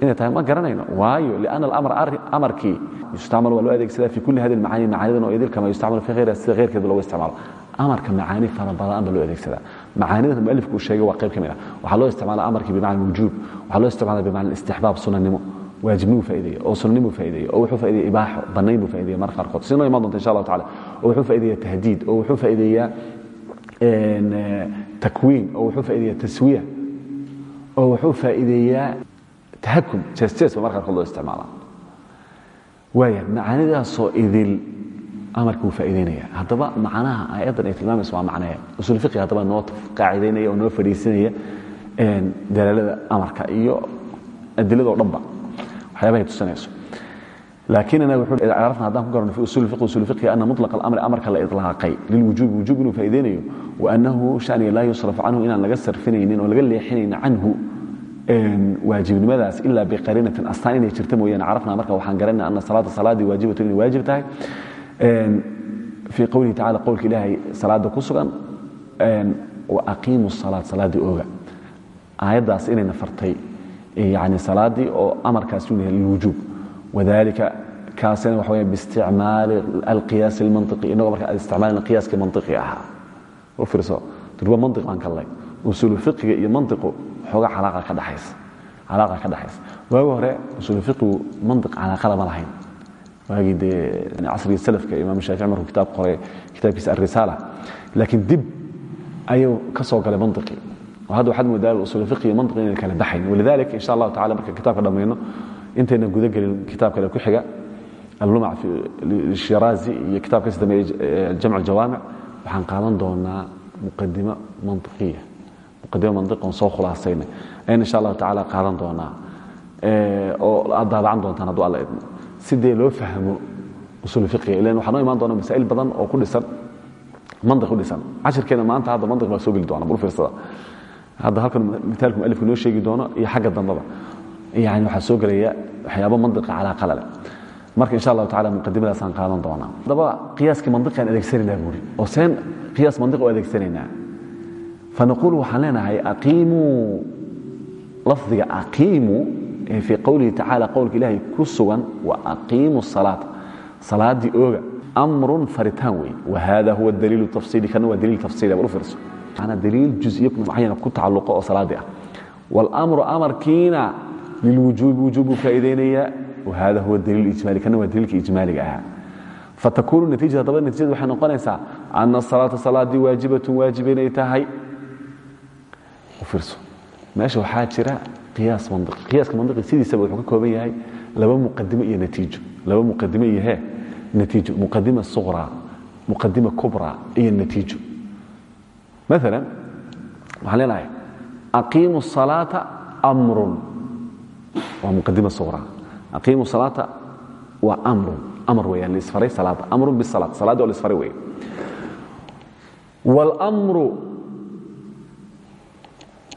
inay tahay ma garanayno waayo lianna alamr amarkii yustacmal waa loo adeegsadaa fi kulli hadi macaani macaanidan oo idil kama yustacmal fi hayriha sida heyrkeeda looga isticmaalo amarka macaani fara badan baa loo adeegsadaa macaanidan mualifku uu sheegay waa qayb ka mid ah. Waxaa loo isticmaala amarkii bimacna wujuub waxaa loo isticmaala bimacna istixbaab sunanimo waajibnimuu faa'ideeya oo sunnimuu faa'ideeya oo wuxuu faa'ideeya ibaaxo bannayn buu faa'ideeya marka qaarkood. Si noo imaan doonta insha allahu tacala oo wuxuu faa'ideeya tahdiid oo wuxuu faa'ideeyaa takwiin oo wuxuu faa'ideeyaa taswiya oo wuxuu faa'iideeyaa tahakum jees-jees ba marka qaarkood loo isticmaalaa. Waaya macaanidaasoo idil amarka wuu faa'iidaynaya haddaba macnaha aayaddan ay tilmaamayso waa macnee usul fiqi haddaba noo qaacidaynaya oo noo fadhiisinaya dalaalada amarka iyo adiladoo dhanba. Waxyaabahay tusinayso. Laakiinana wuxuu carafna haddaan ku garano fi usul fiqi usul fiqi ana mutlaq alamri amarka la idlaaqay. Lilwujuubi wujuub inuu faa'iidaynayo wa annahu shaniga laa yusrafu canhu inaan laga sarfinaynin oo laga leexinaynin canhu waajibnimadaas ilaa biqariinatin astaan inay jirta mooyaane carafna marka waxaan garanayna ana salaata salaadii waajibatu inay waajib tahay fii qowlihi tacala qowlka ilaahay salaada ku sugan wa aqiimu salaat salaaddii ooga. Aayaddaas inayna fartay yani salaaddii oo amarkaas uu yahay lilwujuub. Wadalika kaasina waxa weya biisticmaali alqiyaas almantiqi. Inagoo marka aad isticmaalina qiyaaskii mantiqi ahaa. U fiirso mantiq baan kallay usulu fiqiga iyo mantiqu xooga calaaqa ka dhaxaysa. Calaaqa ka dhaxaysa. Waagi hore usulu fiqigu mantiq calaaqa lama lahayn waagii dee casrigii salafka imaam shaafici markuu kitaab qoray kitaabkiisa alrisaala laakiin dib ayuu ka soo galay mantiqii oo hadda waxaad moodaa usul fiqi iyo mantiqi inay kala baxayn walidalik insha allahu tacala marka kitaabka dhammayno intayna guda gelin kitaab kale ku xiga allumac lishiraazi iyo kitaabkiisa dambe jamc aljawaamic waxaan qaadan doonaa muqadimo mantiqiya muqadimo mantiqon soo khulaasaynay ayaan insha allahu tacala qaadan doonaa oo aad daabacan doontaan hadduu alla idmo sidee loo fahmo usul fiqiga ilan waxaa noo imaan doona masaa'il badan oo ku dhisan. Mantiq ku dhisan. Cashirkeena maanta hadda mantiq baa soo geli doona bul fiirsada hadda halkan mitaalku mualifku noo sheegi doono iyo xagga dambeba yani waxaa soo gelaya waxyaabo mantiqa calaaqa leh marka insha allahu tacala muqadimadaasaan qaadan doonaa. Haddaba qiyaaskii mantiqaan adeegsanaynaa buuri oo seen qiyaas mantiq u adeegsanaynaa. Fanaquulu waxaan leenahay aqiimuu lafdiga aqiimuu fii qowlihi tacala qowlka ilaahay ku sugan wa aqiimu salaata salaaddii ooga amrun faritaan wey wa hada huwa daliilu tafsiili kana waa daliil tafsiili bal u fiirso macnaa daliil juziyo mucayana ku tacalluqo oo salaaddii ah. Wاlamru amarkiina lilwujuubi wujuub buu faa'iidaynayaa wahada huwa daliil ijmaali kana waa daliilka ijmaaliga ahaa. Fatakunu natiijada haddaba natiijadu waxay noqonaysaa ana salaata salaaddii waajibatun waajib inay tahay. U fiirso meesha waxaa jira iyaas mani qiyaaska mandiqi sidiisaba wuxuu ka kooban yahay laba muqadimo iyo natiijo. Laba muqadimo iyo he natiijo. Muqadima suqra muqadima kubra iyo natiijo. Maala waxaan leenahay aqiimu salaata amrun. Waa muqadima suqra. Aqiimu salaata waa amrun. Amar weeyaan laisfaray salaada amrun bisalaat salaada oo laisfaray weeye walamru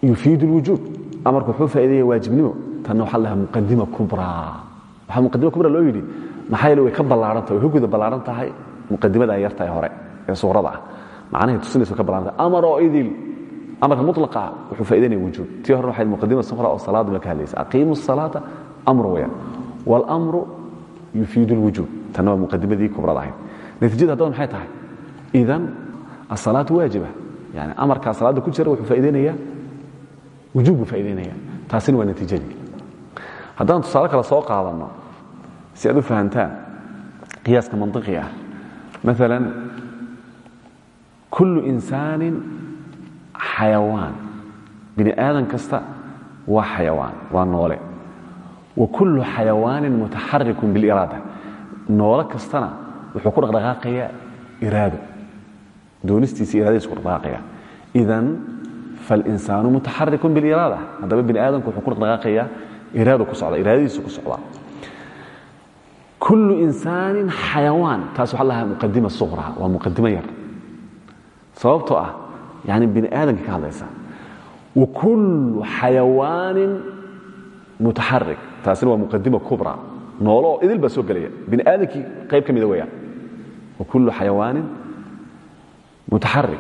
yufiidu اlwujuud amarka wuxuu faaidaya waajibnimo tanna waxaa lahaa muqadima kubra waxaa muqadima kubra loo yidhi maxaa yeele way ka ballaarantah way ka guda ballaaran tahay muqadimada ay yartahay hore ee suurada ah macnahay tusinaysa way ka ballaarantah amar oo idil amarka mutlaqa ah wuxuu faa'idanaya wujuub tii horena waxaa muqadima sufra oo salaadu la ka hadlaysa aqiimu salaata amr weeyaan waalamru yufiidu lwujuub tanna waa muqadimadii kubrada ahayd natiijada haddaba maxay tahay idan asalaatu waajiba yani amarkaa salaadda ku jira wuxuu faa'iidaynayaa wujuub buu faa'idaynaya taasina waa natiijadii. Haddaan tusaale kale soo qaadanno si aad u fahantaan qiyaaska manطiqi ah maala kullu insaanin xayawaan. Bini aadan kasta waa xayawaan waa noole. Wa kullu xayawaanin mutaxarikun biliraada noole kastana wuxuu ku dhaqdhaqaaqayaa iraado. Doonistiisa iradadiisu ku dhaqdhaqaaqaya idan falinsaanu mutaxarikun biliraada haddaba bini aadamku wuxuu ku dhaqdhaqaaqayaa iraado ku socda iraadadiisu ku socdaa kullu insaanin xayawaan taas waxa lahaa muqadima suqra waa muqadimo yar sababtoo ah yani bini aadamka ka hadlaysa wa kullu xayawaanin mutaxarik taasina waa muqadima kubra noolo oo idil baa soo gelaya bini aadamkii qayb ka mida weeyaan wa kullu xayawaanin mutaxarik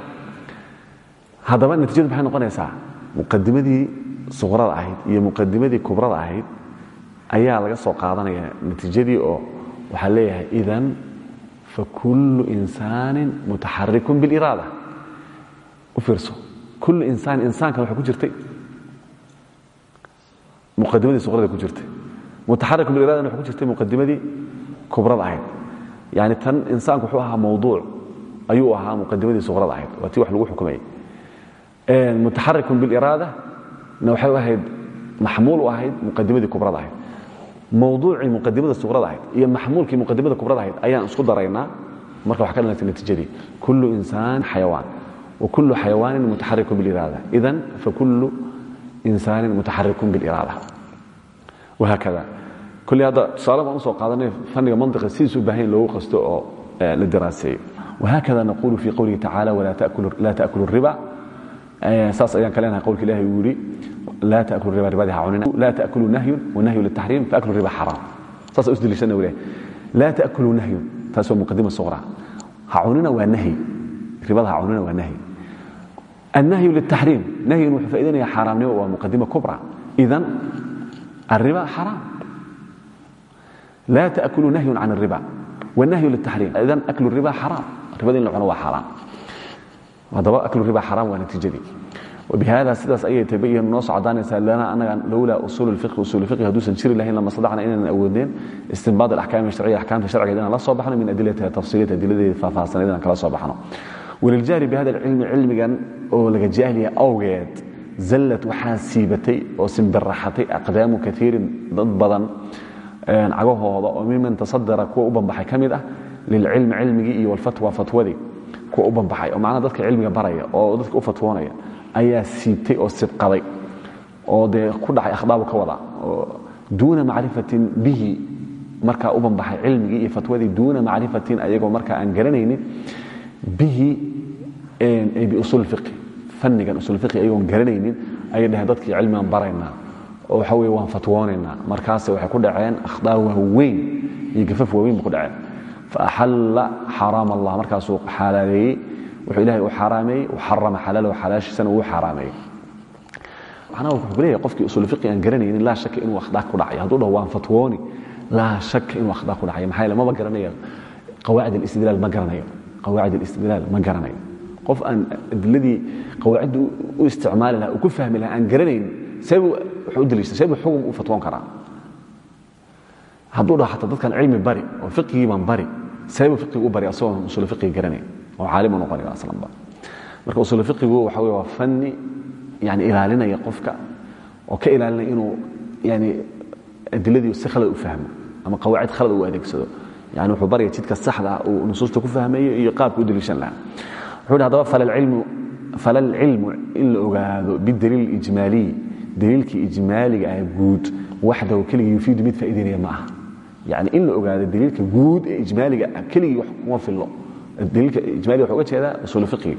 haddaba natiijadu maxay noqonaysaa? Muqadimadii suqrada ahayd iyo muqadimadii kubrada ahayd ayaa laga soo qaadanaya natiijadii oo waxaa leeyahay idan fakullu insaanin mutaxarikun biliraada u fiirso kullu insaan insaankan waxay ku jirtay. Muqadimadii suqrada ku jirtay. Mutaxarikun biliradana waxay ku jirtay muqadimadii kubrada ahayd. Yani tan insaanku wuxuu ahaa mawduuc ayuu ahaa muqadimadii suqrada ahayd. Waa tii wax lagu xukumayay mutaxarikun biiraada waxay ahayd maxmuul u ahayd muqadimadii kubrada ahayd. Mawduucii muqadimada suqrada ahayd iyo maxmuulkii muqadimada kubrada ahayd ayaan isku daraynaa. Marka waxaa ka dhalatay natiijadii kullu insaan xayawaan wakulu xayawaanin mutaxarikun biiraada idan fakulu insaanin mutaxarikun biiraada wahaakada kulli hadda tusaale baan u soo qaadanay fanniga mandiqa sidiisuu baahayn loogu qasto oo la daraaseeyo wahaakada naquulu fii qowlihi tacala laa taakulu riba نقول في قوله تعالى ولا تأكل لا تأكل الربا اساس ايان كلنا قول الله يوري لا تأكل الربا ربا عوننا لا تأكل نهي ونهي للتحريم فأكل الربا حرام اساس اسدل لسنه ولا لا تأكل نهي تاسو مقدمة صغرى هعوننا ونهي ربا هعوننا ونهي النهي للتحريم نهي فإذن حرام ومقدمة كبرى إذن الربا حرام لا تأكل نهي عن الربا والنهي للتحريم إذن أكل الربا حرام الربا دين العنوى حرام adaba aklu riba xaraam waa natiijadii. Bihaada sidaas ayay tabayan noo socdaanaysaa. Lana anaga lowlaa usuul fiqhi usuul fiqhi hadduusan jiri lahayn lama sadexna inaan awoodeen istinbaad alaxkaam alsharciya axkaamta sharcigeeda inaan la soo baxno min adilatiha tafsiiliyata adiladeeda faahfaahsaneed inaan kala soo baxno. Waliljaari bihada alcilmi cilmigan oo laga jaahliya awgeed zallad waxaa siibatay oo simbiraxatay aqdaamu kaiirin dad badan cagahooda oo miman tasadara kuwa u banbaxay ka mid ah lilcilmi cilmigii iyo walfatwa fatwadii kuwa u banbaxay oo macnaha dadka cilmiga baraya oo dadka u fatwoonaya ayaa siibtay oo sibqaday oo dee ku dhacay akhdaabu ka wada duuna macrifatin bihi markaa u banbaxay cilmigii iyo fatwadii duuna macrifatin ayagoo markaa aan garanaynin bihi biusul fiqi fannigan usul fiqi ayagoon garanaynin ayay dhaheen dadkii cilmigan baraynaa oo waxa weye waan fatwoonaynaa markaase waxay ku dhaceen akhdaa waaweyn iyo gafaf waaweyn ku dhaceen faaxalla xaraam allah markaasuu xalaaleeyey wuxuu ilahay u xaraameeyey u xarama xalaalow xalaashiisana uu xaraameeyey macnaha wuxuu leeyahay qofkii usul fiqi aan garanaynin laa shaka inuu akhdaa ku dhacayo hadduu dhaho fatwooni laa shaka inuu akhdaa ku dhacayo maxaa yeele maba garanayo qawaacid alistidlaal ma garanayo qawaacid alistidlaal ma garanayo qof aan adiladii qawaacidda u isticmaali ku fahmi laha aan garanayn seebu wuxuu u daliishta seebu xugum u fatwoon karaa hadduu dhaho xataa dadkan cilmi bari oo fiqigii baan bari seebu fiqigu u bari asagoon usul fiqigi garanayn oo caalim u noqonaya aslanba marka usul fiqigu waxa weye waa fanni yani ilaalinaya qofka oo ka ilaalinaya inuu yani adiladii si khalad u fahmo ama qawaacid khalad u adeegsado. Yani wuxuu baraya jidka saxda ah uu nusuusta ku fahmayo iyo qaabka u daliishan lahaa. Wuxuu hadaba falalcilmu in la ogaado bidaliil ijmaaliy daliilkii ijmaaliga ah guud waxdahu keligii yufiidu mid faa'idaynaya ma aha yani in la ogaado daliilka guud ee ijmaaliga ah keligii wax kuma fillo daliilka ijmaaliga waxa uga jeedaa usul fiqigi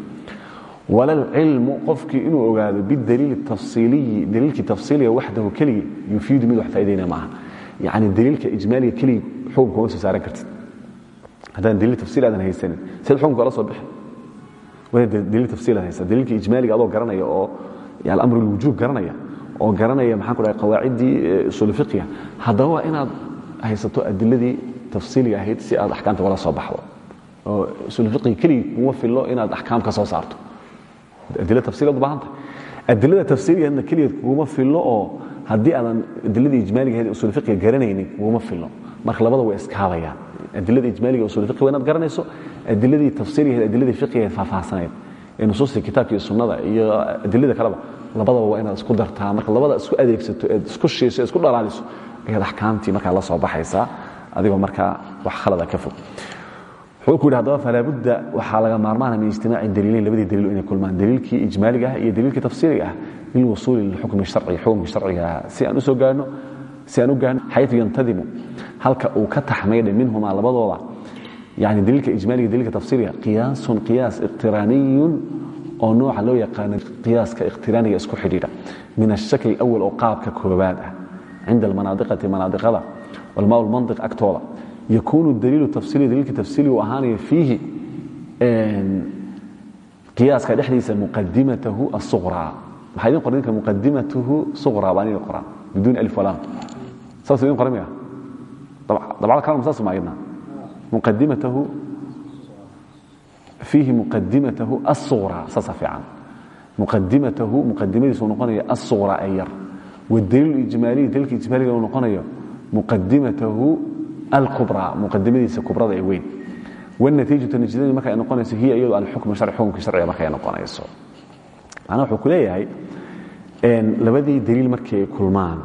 walalcilmu qofkii inuu ogaado bidaliil tafsiiliyi daliilkii tafsiiliga waxdahu keligii yufiidu mid wax faa'idaynaya ma aha yani daliilka ijmaaliga keligii xukum kuma soo saaran kartid haddaan daliil tafsiil aadan haysanin seed xukumka la soo bixi daliil tafsiilad haysa daliilka ijmaaliga adoo garanaya oo alamr lwujuub garanaya oo garanaya maxaan ku dhahay qawaaciddii usul fiqiga haddaba waa inaad haysato adiladii tafsiiliga ahayd si aad axkaamta wala soo baxdo. Oo usul fiqiga keligii kuma fillo inaad axkaam ka soo saarto. Adila tafsiilad u baahanta adilada tafsiiligeedna keligeed kuguma fillo oo haddii aadan adiladii ijmaaliga ahayd usul fiqiga garanaynin kuguma fillo. Marka labada way iskaabayaan adilada ijmaaliga usul fiqi waa inaad garanayso adiladii tafsiirigeed adiladii fiqigeed faahfaahsanayd ee nusuustii kitaabka iyo sunnada iyo adilada kaleba labadaba waa inaad isku dartaa. Marka labada isku adeegsato eed isku shiiso isku dhalaaliso ayaad axkaamtii markaa la soo baxaysaa adigoo markaa wax khalada ka fog. Wuxuu ku yidhi haddaba falaa budda waxaa laga maarmaana min ijtimaaci daliileyn labadii daliil inay kulmaan. Daliilkii ijmaaliga ah iyo daliilkii tafsiiriga ah lilwusuuli lilxukmi sharci xukumka sharciga ah. Si aan u soo gaarno si aan u gaarno xayu yantadimu halka uu ka taxmaydhay minhumaa labadooda. Yani daliilka ijmaaliga daliilka tafsiiriga qiyaasun qiyaas iqtiraaniyun oo nooca loo yaqaano qiyaaska iqtiraaniga isku xidhiidha min ashakl awal oo qaabka koobaad ah cinda almanaadiqati manaadiqada walmaa lmantiq agtooda yakuunu daliilu tafsiili daliilka tafsiiligu ahaanaya fiihi qiyaaska dhexdiisa muqadimatahu asuqraa maxaa idin qoran ninka muqadimatuhu suqraa baan idin qoran biduuni alif walaam saas idin qoran miya dabcada kalena saas ma ayadna muqadimatahu fiihi muqadimatahu asuqraa saasa fiican muqadimatahu muqadimadiisu noqonaya asuqraa ee yar wadaliilu ijmaaliyi daliilka ijmaaliga uu noqonayo muqadimatahu alkubraa muqadimadiisa kubrada ee weyn. Wanatiijatu natiijadii marka ay noqonayso hiya iyadu alxukmu sharci xukumka sharciga marka ay noqonayso. Macnaha wuxuu ku leeyahay labadii daliil markay kulmaan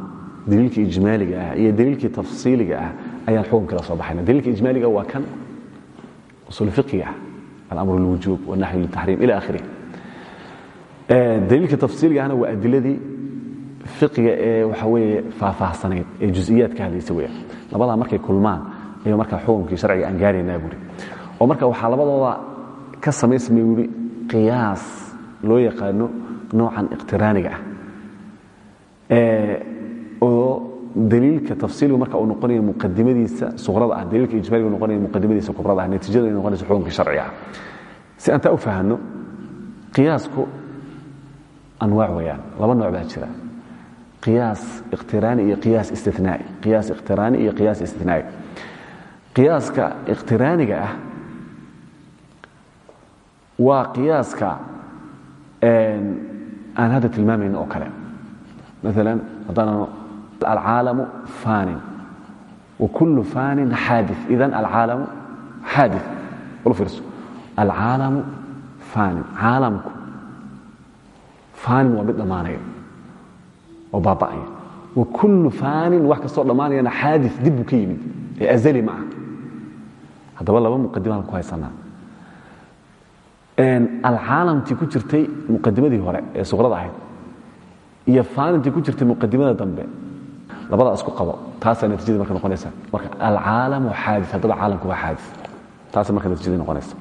daliilkii ijmaaliga ah iyo daliilkii tafsiiliga ah ayaan xukunkii la soo baxayna daliilka ijmaaliga waa kan usul fiqiga ah alamru lilwujuub wanaxyu liltaxriim ila akhirih daliilka tafsiiliga ahna waa adiladii fiqiga ee waxa weeye faahfaahsanayd ee juziyaad ka hadlaysa weya labadaa markay kulmaan ayuu markaa xukunkii sharciga aan gaaraynaa buuri oo marka waxaa labadooda ka samaysmay buuri qiyaas loo yaqaano noocan iqtiraaniga ah. Oo daliilka tafsiiligu marka uu noqonayo muqadimadiisa suqrada ah daliilka ijmaaliga noqonayo muqadimadiisa kubrada ah natiijada ay noqonayso xukunkii sharciga ah. Si aan taa u fahanno qiyaasku anwaac weeyaan laba nooc baa jira qiyaaska iqtiraaniga ah waa qiyaaska aan hadda tilmaamayno oo kale maalan haddaan alcaalamu fanin wakulu fanin xaadi idan alcaalamu xaadi fiirso alcaalamu fanin caalamku fanin waa mid dhammaanaya oo baaba'aya wakulu fanin wax kastoo dhammaanayana xaadi dib buu ka yimid. Ee azali ma ah haddaba laba muqadimaan ku haysanaa. Alcaalamtii ku jirtay muqadimadii hore ee suqrada ahayd iyo faanintii ku jirtay muqadimada dambe labadaa isku qabo. Taasaa natiijadii marka noqonaysa marka alcaalamu xaadi haddaba caalamku waa xaadi taasa marka natiijadii noqonaysa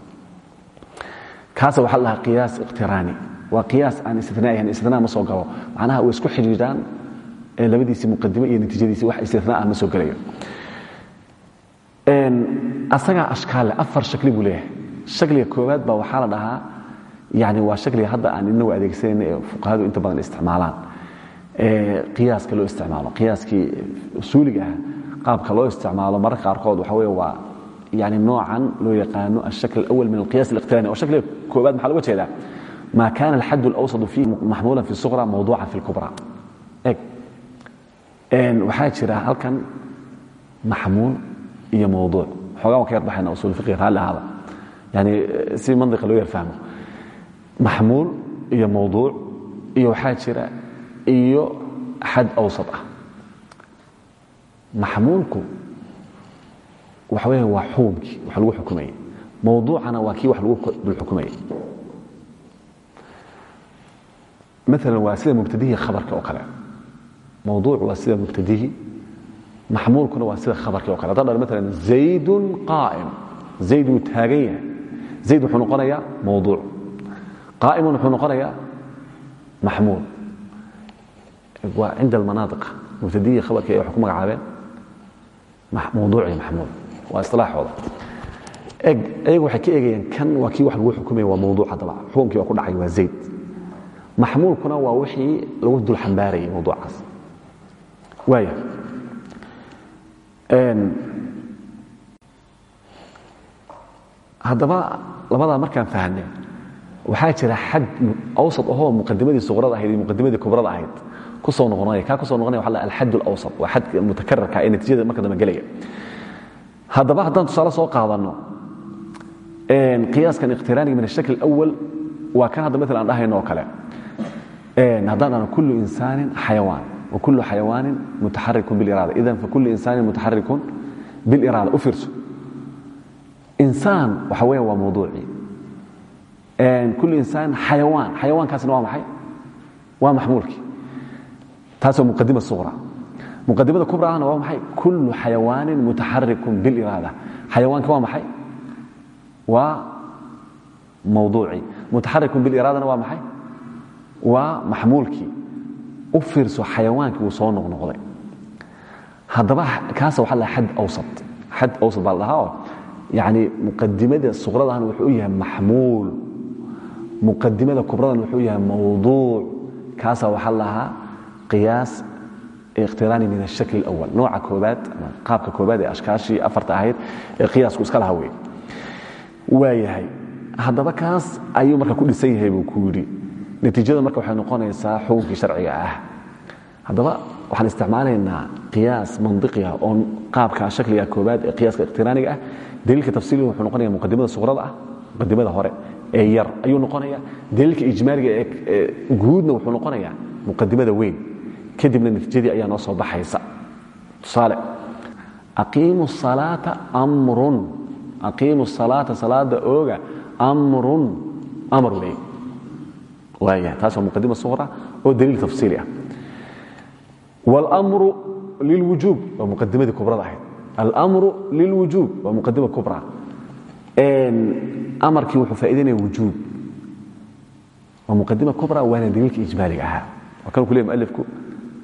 kaasa waxaa la qiyaas iqtiraani waa iyaas aan istinaahan istina ma soo galo. Macnaha way isku xidhiidaan labadiisii muqadimo iyo natiijadiisi wax istina ah ma soo gelayo. Asagaa ashkaale afar shakli buu leeyahay. Shakliga koowaad baa waxaa la dhahaa yani waa shakliga hadda aan inagu adeegsanayno ee fuqahadu inta badan isticmaalaan. Qiyaaska loo isticmaalo qiyaaskii usuuliga ah qaabka loo isticmaalo mararka qaarkood waxa wey waa yani noocan loo yaqaano ashakl alawal min alqiyas aliqtirani oo shakliga koowaad maxaa loga jeedaa? ma kaana axad wsad fiih maxmuula fi suqra mawduuca fi kubra e waxaa jira halkan maxmuul iyo mawduuc xoogaa waan ka yarbaxayna usul iiga raalli ahaada yani si mandiqa loo yar fahmo maxmuul iyo mawduuc iyo waxaa jira iyo xad awsad ah maxmuulku waxa weya waa xukumkii wax lagu xukumayey mawduucana waa kii wax lagu dul xukumayay maalan waa sida mubtadihii khabarka oo kale. Mawduuc waa sida mubtadihii maxmuulkuna waa sida khabarkii o kale. Hadda dhan maalan zaydun qaa'im. Zayd wuu taagan yahay. Zayd wuxuu noqonayaa mawduuc. Qaa'imun wuxuu noqonayaa maxmuul. Waa cinda almanaadiqa. Mubtadihii khabarkii ay wax ku magacaabeen mawduuc iyo maxmuul. Waa isilaaxooda eg ayagu waxay ka eegayaan kan waa kii wax lagu xukumaya waa mawduuc haddaba. Xukunkii waa ku dhacay waa zayd maxmuulkuna waa wixii lagu dul xambaarayay mawduucaas waaya haddaba labadaa markaan fahanay waxaa jira xad awsat ahoo muqadimadii suqrada ahayd iyo muqadimadii kubrada ahayd ku soo noqonaya. Kaa ku soo noqonaya waxa la alxad alawsat waa xadka mutakararka ee natiijada marka dambe gelaya. Haddaba haddaan tusaale soo qaadano qiyaaskan iqtiraaniga min ashakl alawal waa kan hadda maalan aan dhahayno oo kale haddaan dhahno kullu insaanin xayawaan wa kullu xayawaanin mutaxarikun biliraada idan fa kullu insaanin mutaxarikun biliraada u fiirso insaan waxa weya waa mawduucii kullu insaan xayawaan xayawaankaasna waa maxay waa maxmuulkii taasoo muqadima suqra muqadimada kubraana waa maxay kullu xayawaanin mutaxarikun biliraada xayawaanka waa maxay waa mawduucii mutaxarikun biliraadana waa maxay waa maxmuulkii. U fiirso xayawaankii wuu soo noqnoqday haddaba kaasa waxa la xad awsat xad awsat baa la oo yani muqadimada suqradahan wuxuu u yahay maxmuul. Muqadimada kubradan wuxuu yahay mawduuc. Kaasa waxaa la qiyaas iqtiraani min ashakl اlأwal nooca koobaad ama qaabka koobaad ee ashkaashii afarta ahayd ee qiyaasku iska laha wey waayahay haddaba kaas ayuu marka ku dhisan yahay buu ku yidhi natiijada marka waxay noqonaysaa xukunkii sharciga ah. Haddaba waxaan isticmaalaynaa qiyaas mandiqi ah oo qaabka shakliga koobaad ee qiyaaska iqtiraaniga ah. Daliilka tafsiiliga wuxuu noqonaya muqadimada suqrada ah muqadimada hore ee yar ayuu noqonaya daliilka ijmaaliga ee guudna wuxuu noqonaya muqadimada weyn. Kadibna natiijadii ayaa noo soo baxaysa. Tusaale aqiimu salaata amrun. Aqiimu salaata salaada ooga amrun amar weeye waaya taas waa muqadima suqra oo daliil tafsiili ah wاlmru lilwujuub waa muqadimadii kubrada ahayd almru lilwujuub waa muqadima kubra amarkii wuxuu faa'idaynaya wujuub waa muqadima kubra waana daliilka ijmaaliga ahaa waa kan ku leey mualifku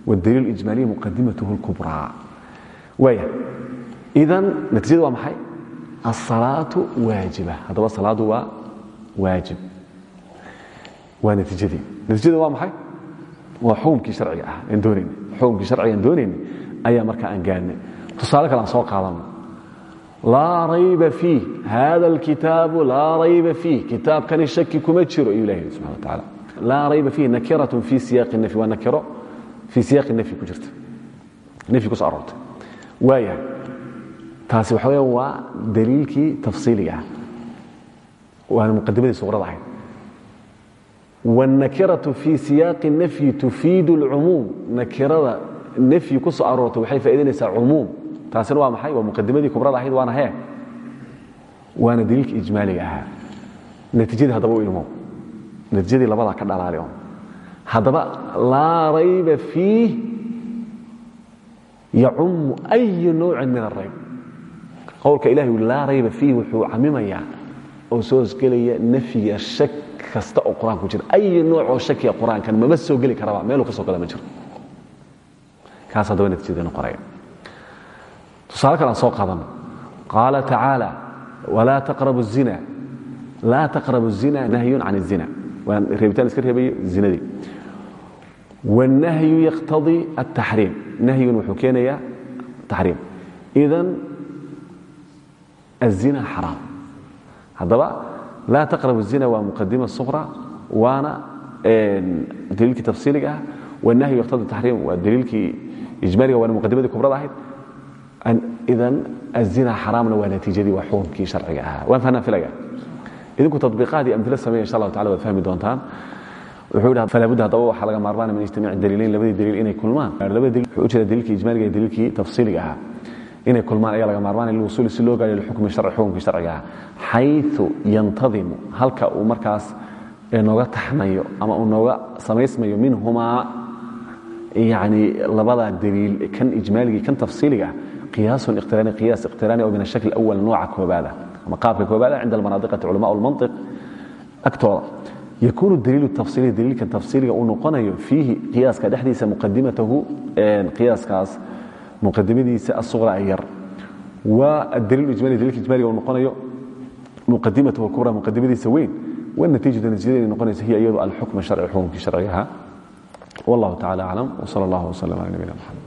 wاdaliil ijmaaliya muqadimatuhu اlkubraa waaya idan natiijada waa maxay asalaatu waajiba haddaba salaadu waa waajib waa natiijadii. Natiijada waa maxay? Waa xukumkii harciga ah aan doonayna xukumkii sharciga aan doonayna ayaa markaa aan gaarnay tusaale kale aan soo qaadano laa rayba fiih hada alkitaabu laa rayba fiih kitaabkani shaki kuma jiro ayuu ilahi subxana wa tacaala. Laa rayba fiih nakiratun fii siyaaqi nafyi waa nakiro fii siyaaqi nafyi ku jirta. Nafyi ku soo aroortay. Waaya taasi waxa weya waa daliilkii tafsiiliga ah. Waana muqadimadii suqrada ahayd wاnakiraةu fii siyaaqi الnafyi tufiidu اlcumuum nakirada nafyi ku soo aroortay waxay faa'idaynaysaa cumuum taasina waa maxay waa muqadimadii kubrada ahayd waana hee waana daliilka ijmaaliga ahaa natiijadii haddaba u ilmo natiijadii labadaa ka dhalaali on haddaba laa rayba fiih yacumu أyi nowci min الrayb qowlka ilahi laa rayba fiih wuxuu camimayaa oo soo hosgelaya nafyiga shak kasta oo qur-aanku jira ay nooc oo shakiya qur-aankan mama soo geli karaba meeluu ka soo gala ma jiro kaas haddaba natiijada noqonaya tusaale kale aan soo qaadano qaala tacaala walaa taqrabu الzina laa taqrabu الzina nahyun can الzina waa reebitaan iska reebayo zinadii wالnahyu yaqtadii الtaxriim nahyun wuxuu keenayaa taxriim idan الzina xaraam haddaba laa taqrabu zina waa muqadima suqra waana daliilkii tafsiiliga ah wanahyu yaqtadi taxriim waa daliilkii ijmaaliga waana muqadimadii kubrada ahayd. Idan azina xaraamna waa natiijadii waa xukunkii sharciga ahaa. Waan fahnaan filaya idinku tabiiqaad iyo amilo sameeya insha allah tacala waad fahmi doontaan. Wuxuu dhaha falaabudda haddaba waxaa laga maarmaana min ijtimaaci daliilayn labadii daliil inay kulmaan. Labada daliil wuxuu u jeeda daliilkii ijmaaliga iyo daliilkii tafsiiliga ahaa inay kulmaan ayaa laga maarmaanaya liwusuuli si loo gaadho lixukmi sharci xukumkii sharciga. Ah xayu yantadimu halka uu markaas nooga taxmayo ama uu nooga samaysmayo minhumaa yani labadaa daliil kan ijmaaligii kan tafsiiliga ah qiyaasun ikhtirani qiyaas ikhtirani oo min ashakl awal nooca koobaada ama qaabka koobaada cinda almanaadiqati culamaa lmantiq agtooda. Yakuunu daliilu tafsiiliya daliilkan tafsiiliga uu noqonayo fiihi qiyaaska dhexdiisa muqadimatahu qiyaaskaas muqadimadiisa asuqra ay yar waa adaliil ijmali dalilka ijmaliga uu noqonayo muqadimatahu kubra muqadimadiisa weyn والنتيجة نتيجة إن نقول هي أيضا الحكم الشرعي حكم في شرعها والله تعالى أعلم وصلى الله وسلم على نبينا محمد